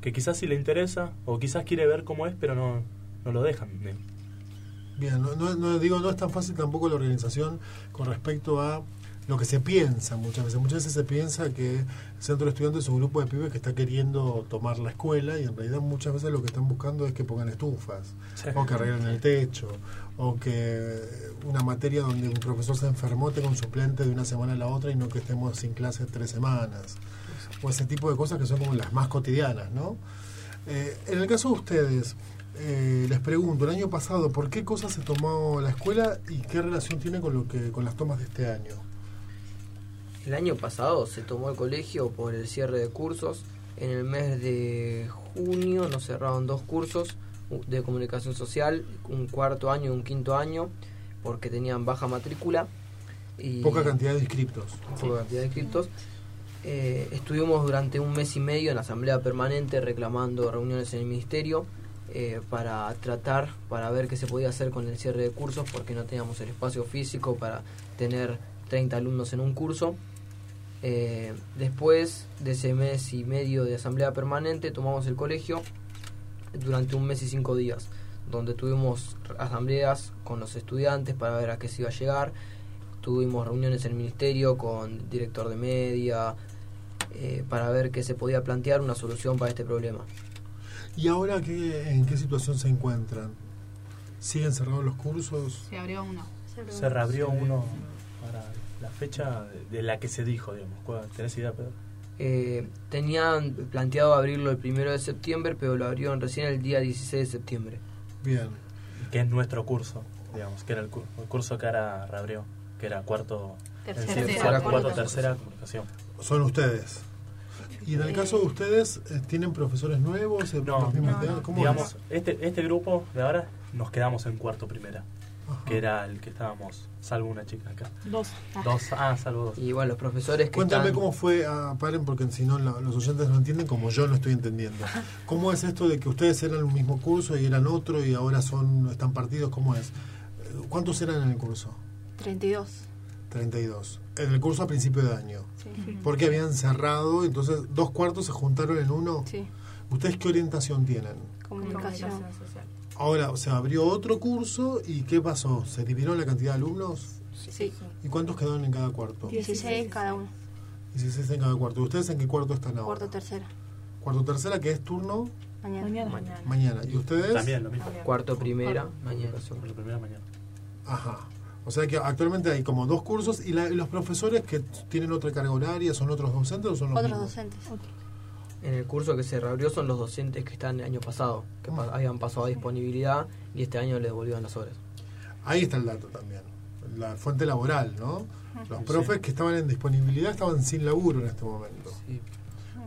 que quizás sí le interesa o quizás quiere ver cómo es pero no no lo dejan bien no, no, digo no es tan fácil tampoco la organización con respecto a lo que se piensa muchas veces. Muchas veces se piensa que el centro de estudiantes es un grupo de pibes que está queriendo tomar la escuela y en realidad muchas veces lo que están buscando es que pongan estufas o que arreglen el techo o que una materia donde un profesor se enfermó tenga un suplente de una semana a la otra y no que estemos sin clase tres semanas o ese tipo de cosas que son como las más cotidianas, ¿no? Eh, en el caso de ustedes, eh, les pregunto, el año pasado, ¿por qué cosas se tomó la escuela y qué relación tiene con lo que con las tomas de este año? El año pasado se tomó el colegio por el cierre de cursos. En el mes de junio nos cerraron dos cursos de comunicación social, un cuarto año y un quinto año, porque tenían baja matrícula. Y poca cantidad de inscriptos. Poca cantidad de inscriptos. Eh, estuvimos durante un mes y medio en asamblea permanente reclamando reuniones en el ministerio eh, para tratar, para ver qué se podía hacer con el cierre de cursos, porque no teníamos el espacio físico para tener 30 alumnos en un curso. Eh, después de ese mes y medio de asamblea permanente, tomamos el colegio durante un mes y cinco días, donde tuvimos asambleas con los estudiantes para ver a qué se iba a llegar. Tuvimos reuniones en el ministerio con director de media eh, para ver qué se podía plantear una solución para este problema. ¿Y ahora qué, en qué situación se encuentran? ¿Siguen cerrados los cursos? Se abrió uno. Se reabrió uno para la fecha de la que se dijo, digamos. ¿Tenés idea, Pedro? Eh, tenían planteado abrirlo el primero de septiembre, pero lo abrieron recién el día 16 de septiembre. Bien. Que es nuestro curso, digamos, que era el, curso que ahora reabrió, que era cuarto, tercera, cuarto, tercera comunicación. Son ustedes. Y en el caso de ustedes, eh, ¿tienen profesores nuevos? No, digamos, este, este grupo de ahora nos quedamos en cuarto primera que era el que estábamos, salvo una chica acá. Dos. Dos, ah, salvo dos. Y bueno, los profesores que Cuéntame cómo fue, ah, paren porque si no los oyentes no entienden como yo no estoy entendiendo. [laughs] ¿Cómo es esto de que ustedes eran un mismo curso y eran otro y ahora son están partidos? ¿Cómo es? ¿Cuántos eran en el curso? 32. 32. En el curso a principio de año. Sí. Porque habían cerrado, entonces dos cuartos se juntaron en uno. Sí. ¿Ustedes qué orientación tienen? Comunicación. Ahora, se abrió otro curso y ¿qué pasó? ¿Se dividieron la cantidad de alumnos? Sí. ¿Y cuántos quedaron en cada cuarto? 16 cada uno. 16 en cada cuarto. ¿Ustedes en qué cuarto están ahora? Cuarto tercera. Cuarto tercera, ¿qué es turno? Mañana. Mañana. mañana. ¿Y ustedes? También lo mismo. Cuarto primera, mañana. Cuarto primera, mañana. Ajá. O sea que actualmente hay como dos cursos y, los profesores que tienen otra carga horaria, ¿son otros docentes o son los Otros docentes en el curso que se reabrió son los docentes que están el año pasado, que habían pasado a disponibilidad y este año les devolvieron las horas. Ahí está el dato también, la fuente laboral, ¿no? Los profes que estaban en disponibilidad estaban sin laburo en este momento.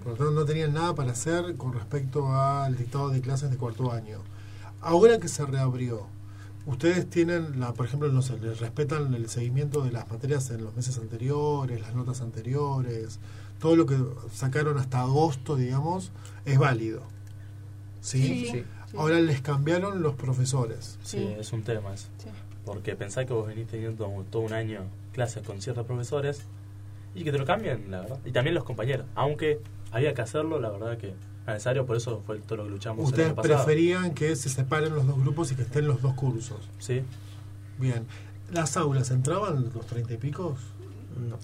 Por lo tanto, no tenían nada para hacer con respecto al dictado de clases de cuarto año. Ahora que se reabrió, ustedes tienen, la, por ejemplo, no sé, les respetan el seguimiento de las materias en los meses anteriores, las notas anteriores, todo lo que sacaron hasta agosto, digamos, es válido. ¿Sí? Ahora les cambiaron los profesores. Sí, es un tema eso. Porque pensá que vos venís teniendo todo un año clases con ciertos profesores y que te lo cambien, la verdad. Y también los compañeros. Aunque había que hacerlo, la verdad que era necesario, por eso fue todo lo que luchamos. ¿Ustedes preferían que se separen los dos grupos y que estén los dos cursos? Sí. Bien. ¿Las aulas entraban los treinta y picos? No.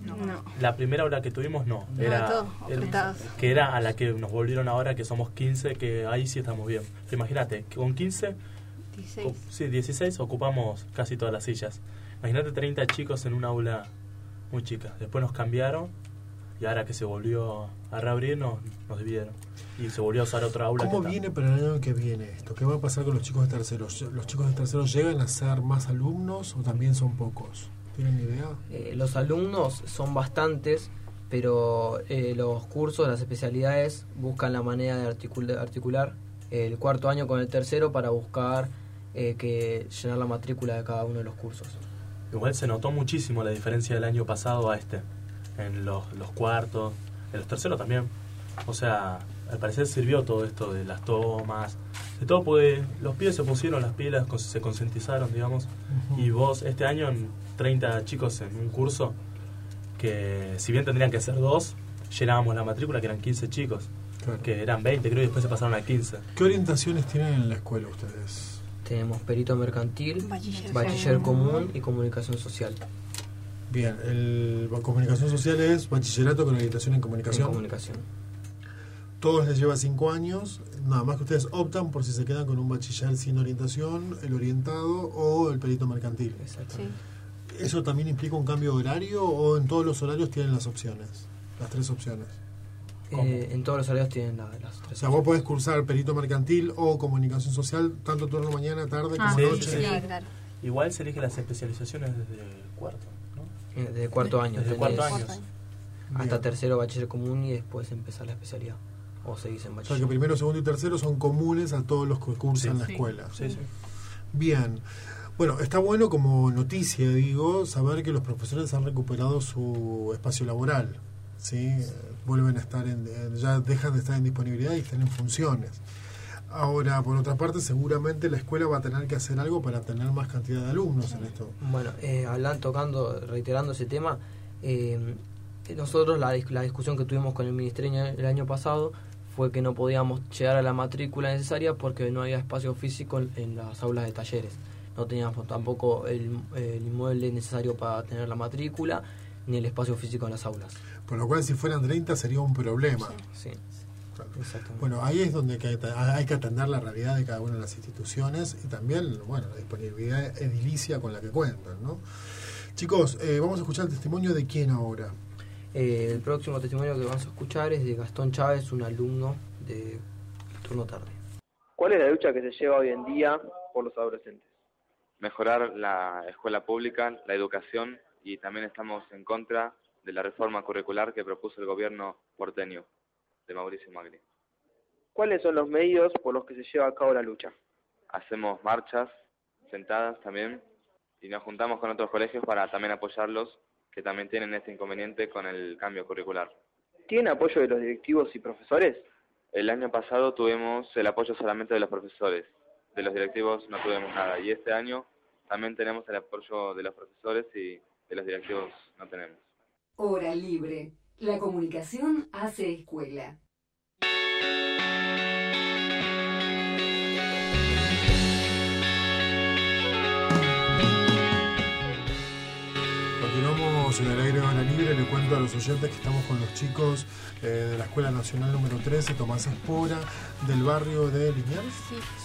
La primera aula que tuvimos no. Era, era que era a la que nos volvieron ahora, que somos 15, que ahí sí estamos bien. Imagínate, con 15, 16. sí, 16 ocupamos casi todas las sillas. Imagínate 30 chicos en una aula muy chica. Después nos cambiaron y ahora que se volvió a reabrir nos, nos dividieron. Y se volvió a usar otra aula. ¿Cómo viene para el año que viene esto? ¿Qué va a pasar con los chicos de terceros? ¿Los chicos de terceros llegan a ser más alumnos o también son pocos? ¿Tienen idea? Eh, los alumnos son bastantes, pero eh, los cursos, las especialidades buscan la manera de articular, el cuarto año con el tercero para buscar eh, que llenar la matrícula de cada uno de los cursos. Igual se notó muchísimo la diferencia del año pasado a este, en los, los cuartos, en los terceros también. O sea, al parecer sirvió todo esto de las tomas, de todo, porque los pibes se pusieron las pilas, se concientizaron, digamos, y vos este año 30 chicos en un curso que si bien tendrían que ser dos, llenábamos la matrícula que eran 15 chicos, que eran 20 creo y después se pasaron a 15. ¿Qué orientaciones tienen en la escuela ustedes? Tenemos perito mercantil, bachiller, común y comunicación social. Bien, el comunicación social es bachillerato con orientación en comunicación. En comunicación. Todos les lleva 5 años, nada más que ustedes optan por si se quedan con un bachiller sin orientación, el orientado o el perito mercantil. Exacto. ¿Eso también implica un cambio de horario o en todos los horarios tienen las opciones? Las tres opciones. Eh, en todos los horarios tienen las tres. O sea, vos podés cursar perito mercantil o comunicación social tanto turno mañana, tarde como noche. Igual se eligen las especializaciones desde cuarto, ¿no? Eh, desde cuarto año. Desde cuarto año. Hasta tercero bachiller común y después empezar la especialidad. O seguís en bachiller. O sea que primero, segundo y tercero son comunes a todos los que cursan la escuela. Sí, sí. Bien. Bueno, está bueno como noticia, digo, saber que los profesores han recuperado su espacio laboral, ¿sí? Vuelven a estar en, ya dejan de estar en disponibilidad y están en funciones. Ahora, por otra parte, seguramente la escuela va a tener que hacer algo para tener más cantidad de alumnos en esto. Bueno, eh, hablando, tocando, reiterando ese tema, eh, nosotros la, la discusión que tuvimos con el Ministerio el año pasado fue que no podíamos llegar a la matrícula necesaria porque no había espacio físico en las aulas de talleres no teníamos tampoco el, inmueble necesario para tener la matrícula ni el espacio físico en las aulas. Por lo cual, si fueran 30 sería un problema. Sí, Bueno, ahí es donde hay que, atender la realidad de cada una de las instituciones y también, bueno, la disponibilidad edilicia con la que cuentan, ¿no? Chicos, eh, vamos a escuchar el testimonio de quién ahora. Eh, el próximo testimonio que vamos a escuchar es de Gastón Chávez, un alumno de turno tarde. ¿Cuál es la lucha que se lleva hoy en día por los adolescentes? mejorar la escuela pública, la educación y también estamos en contra de la reforma curricular que propuso el gobierno porteño de Mauricio Magri. ¿Cuáles son los medios por los que se lleva a cabo la lucha? Hacemos marchas, sentadas también, y nos juntamos con otros colegios para también apoyarlos, que también tienen este inconveniente con el cambio curricular. ¿Tiene apoyo de los directivos y profesores? El año pasado tuvimos el apoyo solamente de los profesores, de los directivos no tuvimos nada, y este año también tenemos el apoyo de los profesores y de los directivos no tenemos. Hora libre. La comunicación hace escuela. Continuamos en el aire de la libre. Le cuento a los oyentes que estamos con los chicos eh, de la Escuela Nacional número 13, Tomás Espora, del barrio de Liniers.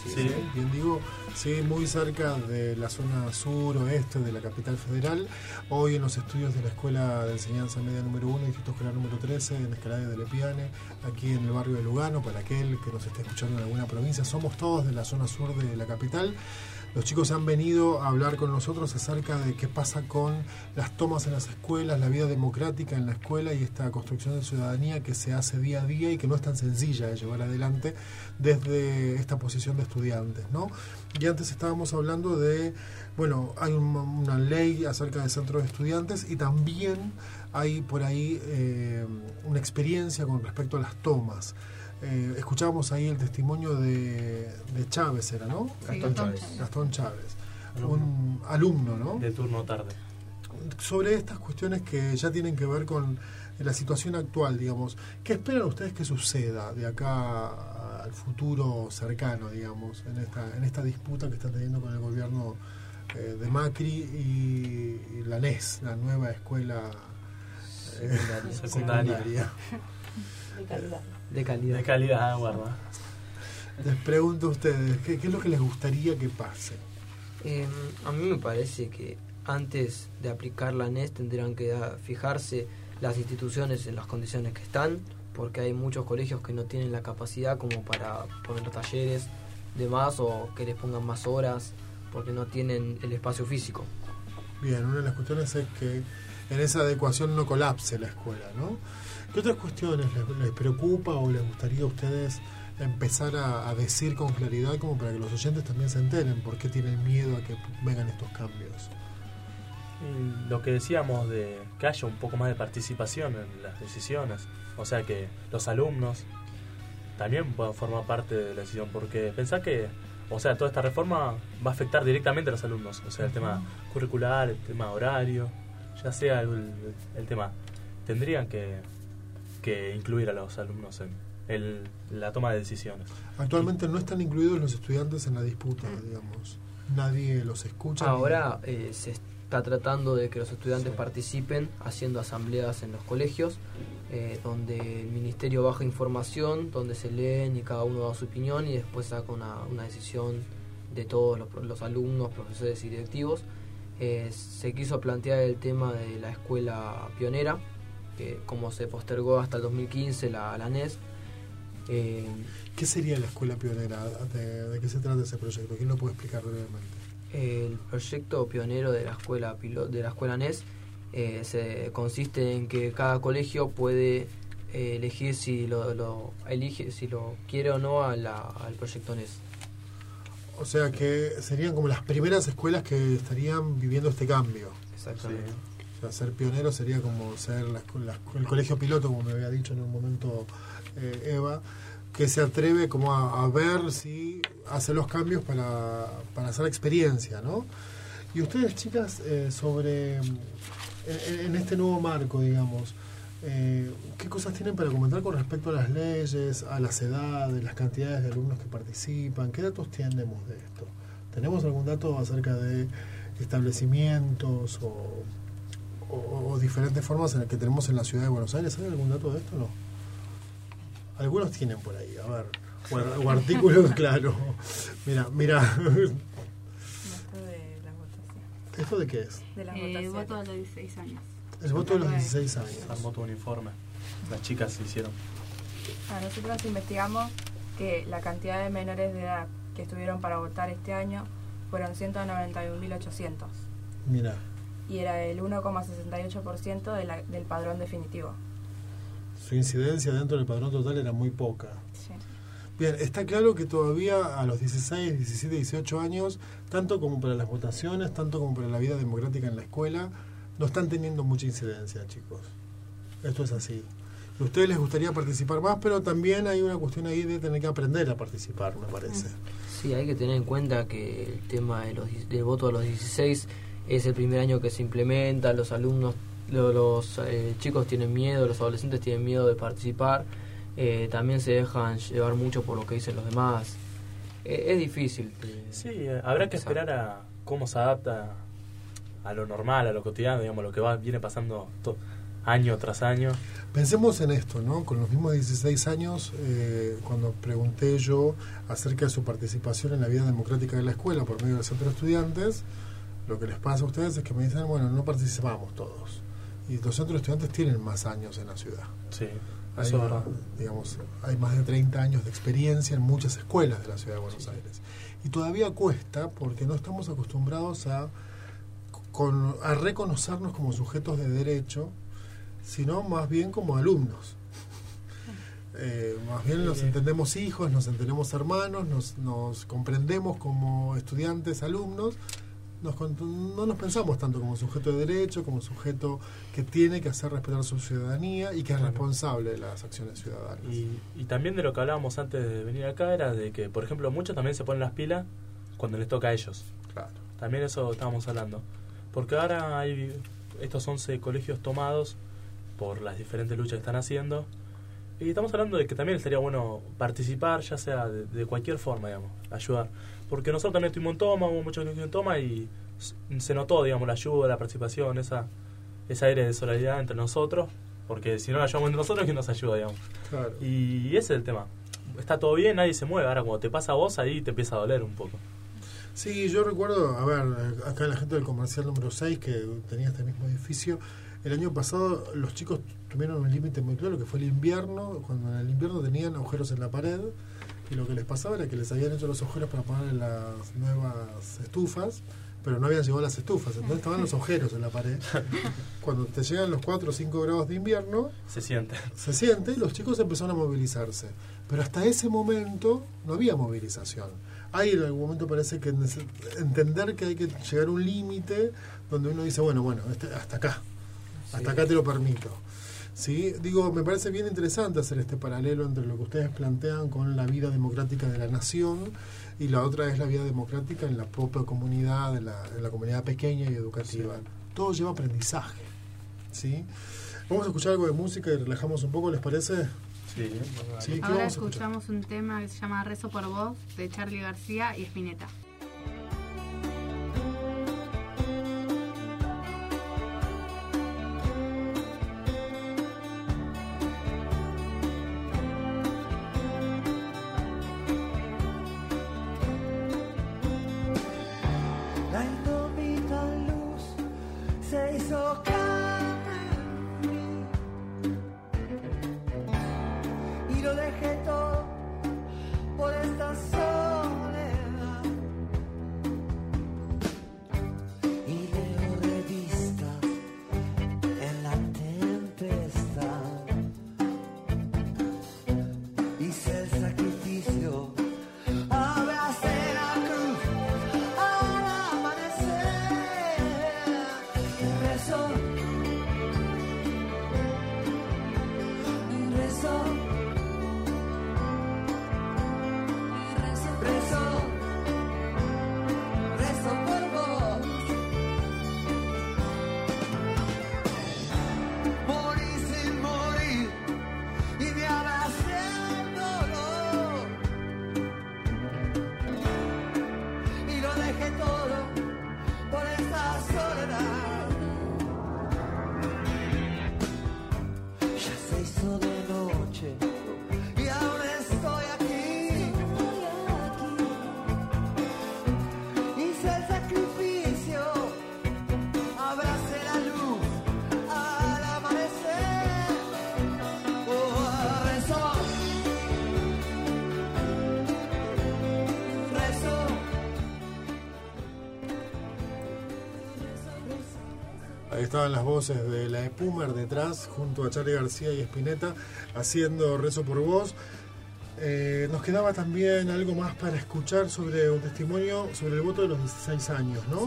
Sí. sí. Bien digo, sí, muy cerca de la zona sur-oeste de la capital federal. Hoy en los estudios de la Escuela de Enseñanza Media número 1, Instituto Escolar número 13, en Escalada de Lepiane, aquí en el barrio de Lugano, para aquel que nos esté escuchando en alguna provincia. Somos todos de la zona sur de la capital. Los chicos han venido a hablar con nosotros acerca de qué pasa con las tomas en las escuelas, la vida democrática en la escuela y esta construcción de ciudadanía que se hace día a día y que no es tan sencilla de llevar adelante desde esta posición de estudiantes, ¿no? Y antes estábamos hablando de, bueno, hay una ley acerca del centro de estudiantes y también hay por ahí eh, una experiencia con respecto a las tomas. Eh, escuchábamos ahí el testimonio de, Chávez, ¿era, no? Gastón Chávez. Gastón Chávez, un alumno, ¿no? De turno tarde. Sobre estas cuestiones que ya tienen que ver con la situación actual, digamos, ¿qué esperan ustedes que suceda de acá al futuro cercano, digamos, en esta, en esta disputa que están teniendo con el gobierno eh, de Macri y, la NES, la nueva escuela secundaria. secundaria. De calidad. De calidad. De calidad, guarda. Les pregunto a ustedes, ¿qué, es lo que les gustaría que pase? Em, a mí me parece que antes de aplicar la NES tendrían que fijarse las instituciones en las condiciones que están, porque hay muchos colegios que no tienen la capacidad como para poner talleres de más o que les pongan más horas, porque no tienen el espacio físico. Bien, una de las cuestiones es que en esa adecuación no colapse la escuela, ¿no? ¿Qué otras cuestiones les, preocupa o les gustaría a ustedes empezar a, decir con claridad como para que los oyentes también se enteren por qué tienen miedo a que vengan estos cambios? lo que decíamos de que haya un poco más de participación en las decisiones, o sea que los alumnos también puedan formar parte de la decisión, porque pensá que, o sea, toda esta reforma va a afectar directamente a los alumnos, o sea, el tema curricular, el tema horario, ya sea el, tema, tendrían que, que, incluir a los alumnos en el, la toma de decisiones. Actualmente no están incluidos los estudiantes en la disputa, digamos. Nadie los escucha. Ahora eh, se está tratando de que los estudiantes participen haciendo asambleas en los colegios, eh, donde el ministerio baja información, donde se leen y cada uno da su opinión y después saca una, una decisión de todos los, alumnos, profesores y directivos. Eh, se quiso plantear el tema de la escuela pionera, que como se postergó hasta el 2015 la, la NES. Eh, ¿Qué sería la escuela pionera? ¿De, ¿De, qué se trata ese proyecto? ¿Quién lo puede explicar brevemente? El proyecto pionero de la escuela de la escuela NES eh, se consiste en que cada colegio puede eh, elegir si lo, elige si lo quiere o no al proyecto NES. O sea que serían como las primeras escuelas que estarían viviendo este cambio. Exactamente. O sea, ser pionero sería como ser el colegio piloto, como me había dicho en un momento eh, Eva que se atreve como a, ver si hace los cambios para, para hacer experiencia, ¿no? Y ustedes, chicas, eh, sobre en, este nuevo marco, digamos, eh, ¿qué cosas tienen para comentar con respecto a las leyes, a las edades, las cantidades de alumnos que participan? ¿Qué datos tenemos de esto? ¿Tenemos algún dato acerca de establecimientos o, o diferentes formas en las que tenemos en la ciudad de Buenos Aires? ¿Hay algún dato de esto o no? Algunos tienen por ahí, a ver. O, [laughs] artículos, claro. Mira, mira. ¿Esto de qué es? De las eh, el voto de los 16 años. El voto de los 16 años. Armó todo un informe. Las chicas se hicieron. A nosotros investigamos que la cantidad de menores de edad que estuvieron para votar este año fueron 191.800. Mira. Y era el 1,68% de del padrón definitivo su incidencia dentro del padrón total era muy poca. Bien, está claro que todavía a los 16, 17, 18 años, tanto como para las votaciones, tanto como para la vida democrática en la escuela, no están teniendo mucha incidencia, chicos. Esto es así. A ustedes les gustaría participar más, pero también hay una cuestión ahí de tener que aprender a participar, me parece. Sí, hay que tener en cuenta que el tema de los, del voto a los 16 es el primer año que se implementa, los alumnos los, eh, chicos tienen miedo, los adolescentes tienen miedo de participar, eh, también se dejan llevar mucho por lo que dicen los demás. Eh, es difícil. sí, habrá que esperar a cómo se adapta a lo normal, a lo cotidiano, digamos, lo que va viene pasando año tras año. Pensemos en esto, ¿no? Con los mismos 16 años, cuando pregunté yo acerca de su participación en la vida democrática de la escuela por medio del centro de estudiantes, lo que les pasa a ustedes es que me dicen, bueno, no participamos todos y los centros de estudiantes tienen más años en la ciudad. Sí, hay, digamos, hay más de 30 años de experiencia en muchas escuelas de la ciudad de Buenos Aires. Y todavía cuesta porque no estamos acostumbrados a, a reconocernos como sujetos de derecho, sino más bien como alumnos. [laughs] Eh, más bien nos entendemos hijos, nos entendemos hermanos, nos, nos comprendemos como estudiantes, alumnos, no nos pensamos tanto como sujeto de derecho, como sujeto que tiene que hacer respetar su ciudadanía y que es responsable de las acciones ciudadanas. Y, también de lo que hablábamos antes de venir acá era de que, por ejemplo, muchos también se ponen las pilas cuando les toca a ellos. Claro. También eso estábamos hablando. Porque ahora hay estos 11 colegios tomados por las diferentes luchas que están haciendo Y estamos hablando de que también estaría bueno participar, ya sea de, cualquier forma, digamos, ayudar. Porque nosotros también estuvimos en toma, hubo muchos que en toma y se notó, digamos, la ayuda, la participación, esa, ese aire de solidaridad entre nosotros. Porque si no la ayudamos entre nosotros, ¿quién nos ayuda, digamos? Y ese es el tema. Está todo bien, nadie se mueve. Ahora, cuando te pasa a vos, ahí te empieza a doler un poco. Sí, yo recuerdo, a ver, acá la gente del comercial número 6, que tenía este mismo edificio, el año pasado los chicos tuvieron un límite muy claro, que fue el invierno, cuando en el invierno tenían agujeros en la pared, y lo que les pasaba era que les habían hecho los agujeros para poner las nuevas estufas, pero no habían llegado las estufas, entonces estaban los agujeros en la pared. [laughs] Cuando te llegan los 4 o 5 grados de invierno, se siente. Se siente y los chicos empezaron a movilizarse. Pero hasta ese momento no había movilización. Hay en algún momento parece que entender que hay que llegar a un límite donde uno dice, bueno, bueno, este, hasta acá, hasta acá te lo permito. ¿Sí? Digo, me parece bien interesante hacer este paralelo entre lo que ustedes plantean con la vida democrática de la nación y la otra es la vida democrática en la propia comunidad, en la, en la comunidad pequeña y educativa. Todo lleva aprendizaje. ¿sí? Vamos a escuchar algo de música y relajamos un poco, ¿les parece? Sí. Ahora escuchamos un tema que se llama Rezo por Vos de Charlie García y Espineta. song estaban las voces de la Epumer detrás, junto a Charlie García y Espineta, haciendo Rezo por Vos. Eh, nos quedaba también algo más para escuchar sobre un testimonio sobre el voto de los 16 años, ¿no?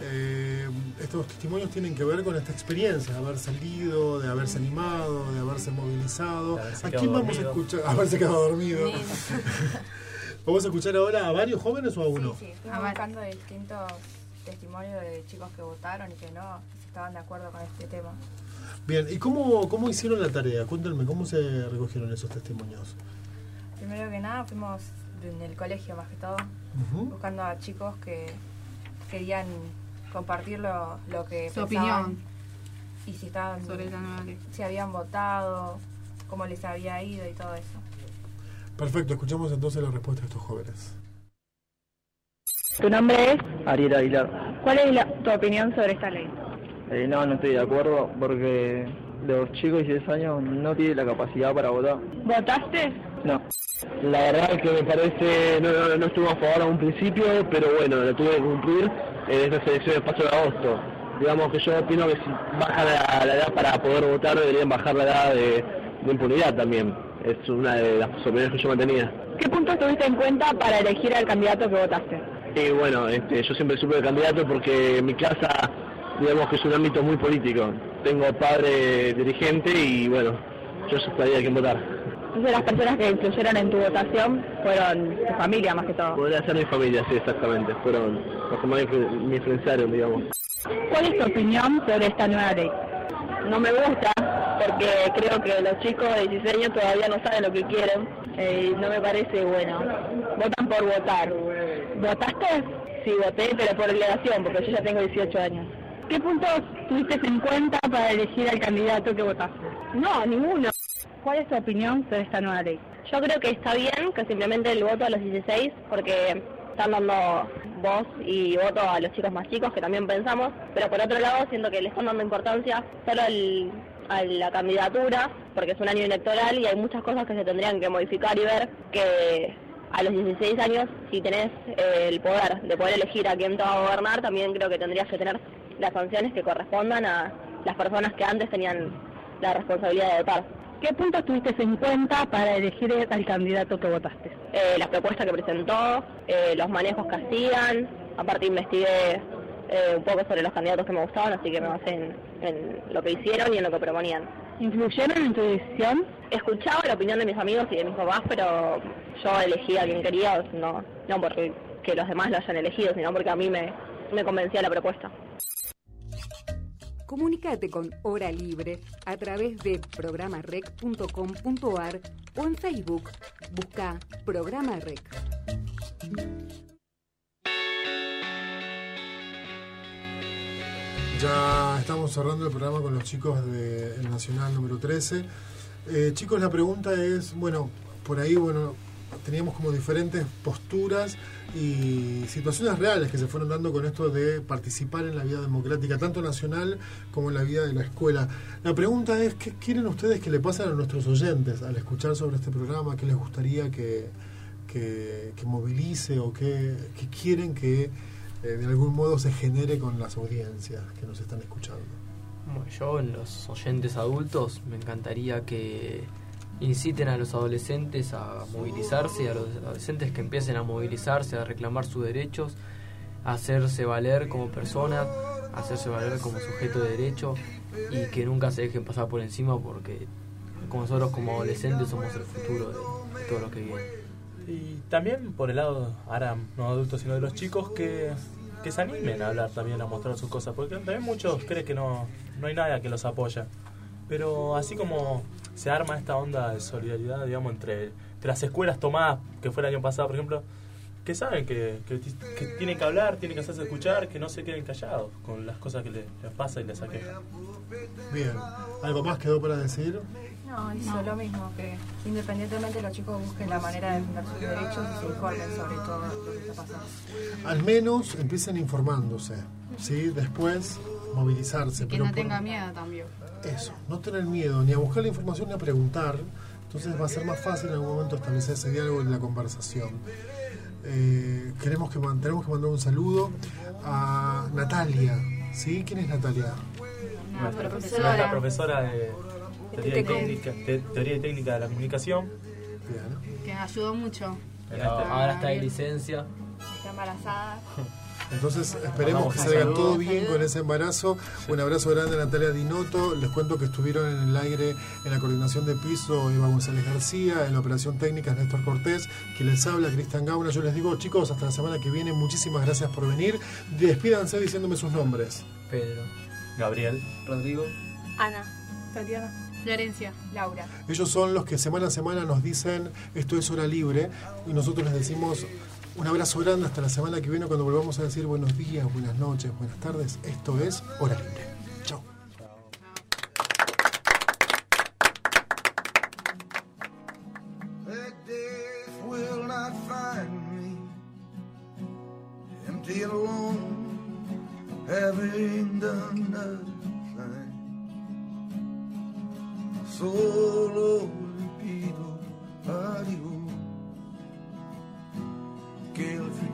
Eh, estos testimonios tienen que ver con esta experiencia de haber salido, de haberse animado, de haberse movilizado. ¿A quién vamos a escuchar? [laughs] Haberse quedado dormido. [laughs] ¿Vamos a escuchar ahora a varios jóvenes o a uno? Sí, sí. buscando distintos testimonios de chicos que votaron y que no, estaban de acuerdo con este tema. Bien, ¿y cómo, cómo hicieron la tarea? Cuéntenme, ¿cómo se recogieron esos testimonios? Primero que nada fuimos en el colegio más que todo, buscando a chicos que querían compartir lo, que Su opinión. Y si estaban sobre Si habían votado, cómo les había ido y todo eso. Perfecto, escuchamos entonces la respuesta de estos jóvenes. ¿Tu nombre es? Ariel Aguilar. ¿Cuál es tu opinión sobre esta ley? Eh, no, no estoy de acuerdo porque los chicos de 10 años no tienen la capacidad para votar. ¿Votaste? No. La verdad es que me parece, no, no, no estuve a favor a un principio, pero bueno, lo tuve que cumplir en esta selección del paso de agosto. Digamos que yo opino que si baja la, edad para poder votar, deberían bajar la edad de, impunidad también. Es una de las opiniones que yo mantenía. ¿Qué puntos tuviste en cuenta para elegir al candidato que votaste? Y bueno, este, yo siempre supe el candidato porque en mi casa digamos que es un ámbito muy político. Tengo padre dirigente y bueno, yo sabía quién votar. Entonces las personas que influyeron en tu votación fueron tu familia más que todo. Podría ser mi familia, sí, exactamente. Fueron los que más me influenciaron, digamos. ¿Cuál es tu opinión sobre esta nueva ley? No me gusta porque creo que los chicos de 16 años todavía no saben lo que quieren eh, y no me parece bueno. Votan por votar. ¿Votaste? Sí, voté, pero por obligación, porque yo ya tengo 18 años. ¿Qué puntos tuviste en cuenta para elegir al candidato que votaste? No, ninguno. ¿Cuál es tu opinión sobre esta nueva ley? Yo creo que está bien que simplemente el voto a los 16, porque están dando voz y voto a los chicos más chicos, que también pensamos, pero por otro lado siento que le están dando importancia solo a la candidatura, porque es un año electoral y hay muchas cosas que se tendrían que modificar y ver que a los 16 años, si tenés eh, el poder de poder elegir a quién te va a gobernar, también creo que tendrías que tener las sanciones que correspondan a las personas que antes tenían la responsabilidad de votar. ¿Qué puntos tuviste en cuenta para elegir al candidato que votaste? Eh, las propuestas que presentó, eh, los manejos que hacían, aparte investigué eh, un poco sobre los candidatos que me gustaban, así que me basé en, en, lo que hicieron y en lo que proponían. ¿Influyeron en tu decisión? Escuchaba la opinión de mis amigos y de mis papás, pero yo elegí a quien quería, no, no porque que los demás lo hayan elegido, sino porque a mí me, me convencía la propuesta. Comunicate con Hora Libre a través de programarec.com.ar o en Facebook. Busca Programa Rec. Ya estamos cerrando el programa con los chicos del Nacional número 13. Eh, chicos, la pregunta es, bueno, por ahí, bueno, teníamos como diferentes posturas y situaciones reales que se fueron dando con esto de participar en la vida democrática, tanto nacional como en la vida de la escuela. La pregunta es, ¿qué quieren ustedes que le pasen a nuestros oyentes al escuchar sobre este programa? ¿Qué les gustaría que, que, movilice o qué, quieren que eh, de algún modo se genere con las audiencias que nos están escuchando? yo en los oyentes adultos me encantaría que inciten a los adolescentes a movilizarse, a los adolescentes que empiecen a movilizarse, a reclamar sus derechos, a hacerse valer como personas, a hacerse valer como sujeto de derecho y que nunca se dejen pasar por encima porque nosotros como adolescentes somos el futuro de, todo lo que viene. Y también por el lado, ahora no adultos sino de los chicos, que, que se animen a hablar también, a mostrar sus cosas, porque también muchos creen que no, no hay nadie que los apoya. Pero así como se arma esta onda de solidaridad, digamos, entre, las escuelas tomadas, que fue el año pasado, por ejemplo, que saben que, que, tienen que hablar, tienen que hacerse escuchar, que no se queden callados con las cosas que les, pasa y les aqueja. Bien, ¿algo más quedó para decir? No, hizo lo mismo, que independientemente los chicos busquen la manera de defender sus derechos y se informen sobre todo lo que está pasando. Al menos empiecen informándose, ¿sí? Después movilizarse. Y que no tenga miedo también. Eso, no tener miedo ni a buscar la información ni a preguntar. Entonces va a ser más fácil en algún momento establecer ese diálogo en la conversación. Eh, queremos que, tenemos que mandar un saludo a Natalia. ¿Sí? ¿Quién es Natalia? Nuestra profesora, profesora de, teoría y, técnica, teoría y técnica de la comunicación. Que ayudó mucho. ahora está en licencia. Está embarazada. [laughs] Entonces esperemos que salga todo bien con ese embarazo. Un abrazo grande a Natalia Dinoto. Les cuento que estuvieron en el aire en la coordinación de piso Eva González García, en la operación técnica Néstor Cortés, que les habla Cristian Gauna. Yo les digo, chicos, hasta la semana que viene, muchísimas gracias por venir. Despídanse diciéndome sus nombres. Pedro. Gabriel. Rodrigo. Ana. Tatiana. Florencia. Laura. Ellos son los que semana a semana nos dicen esto es hora libre y nosotros les decimos un abrazo grande hasta la semana que viene cuando volvamos a decir buenos días, buenas noches, buenas tardes. Esto es Hora Libre. Chao.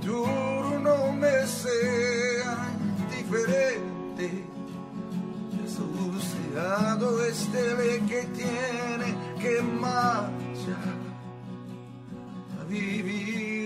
Futuro me sea indiferente. Asociado este que tiene que marchar a vivir.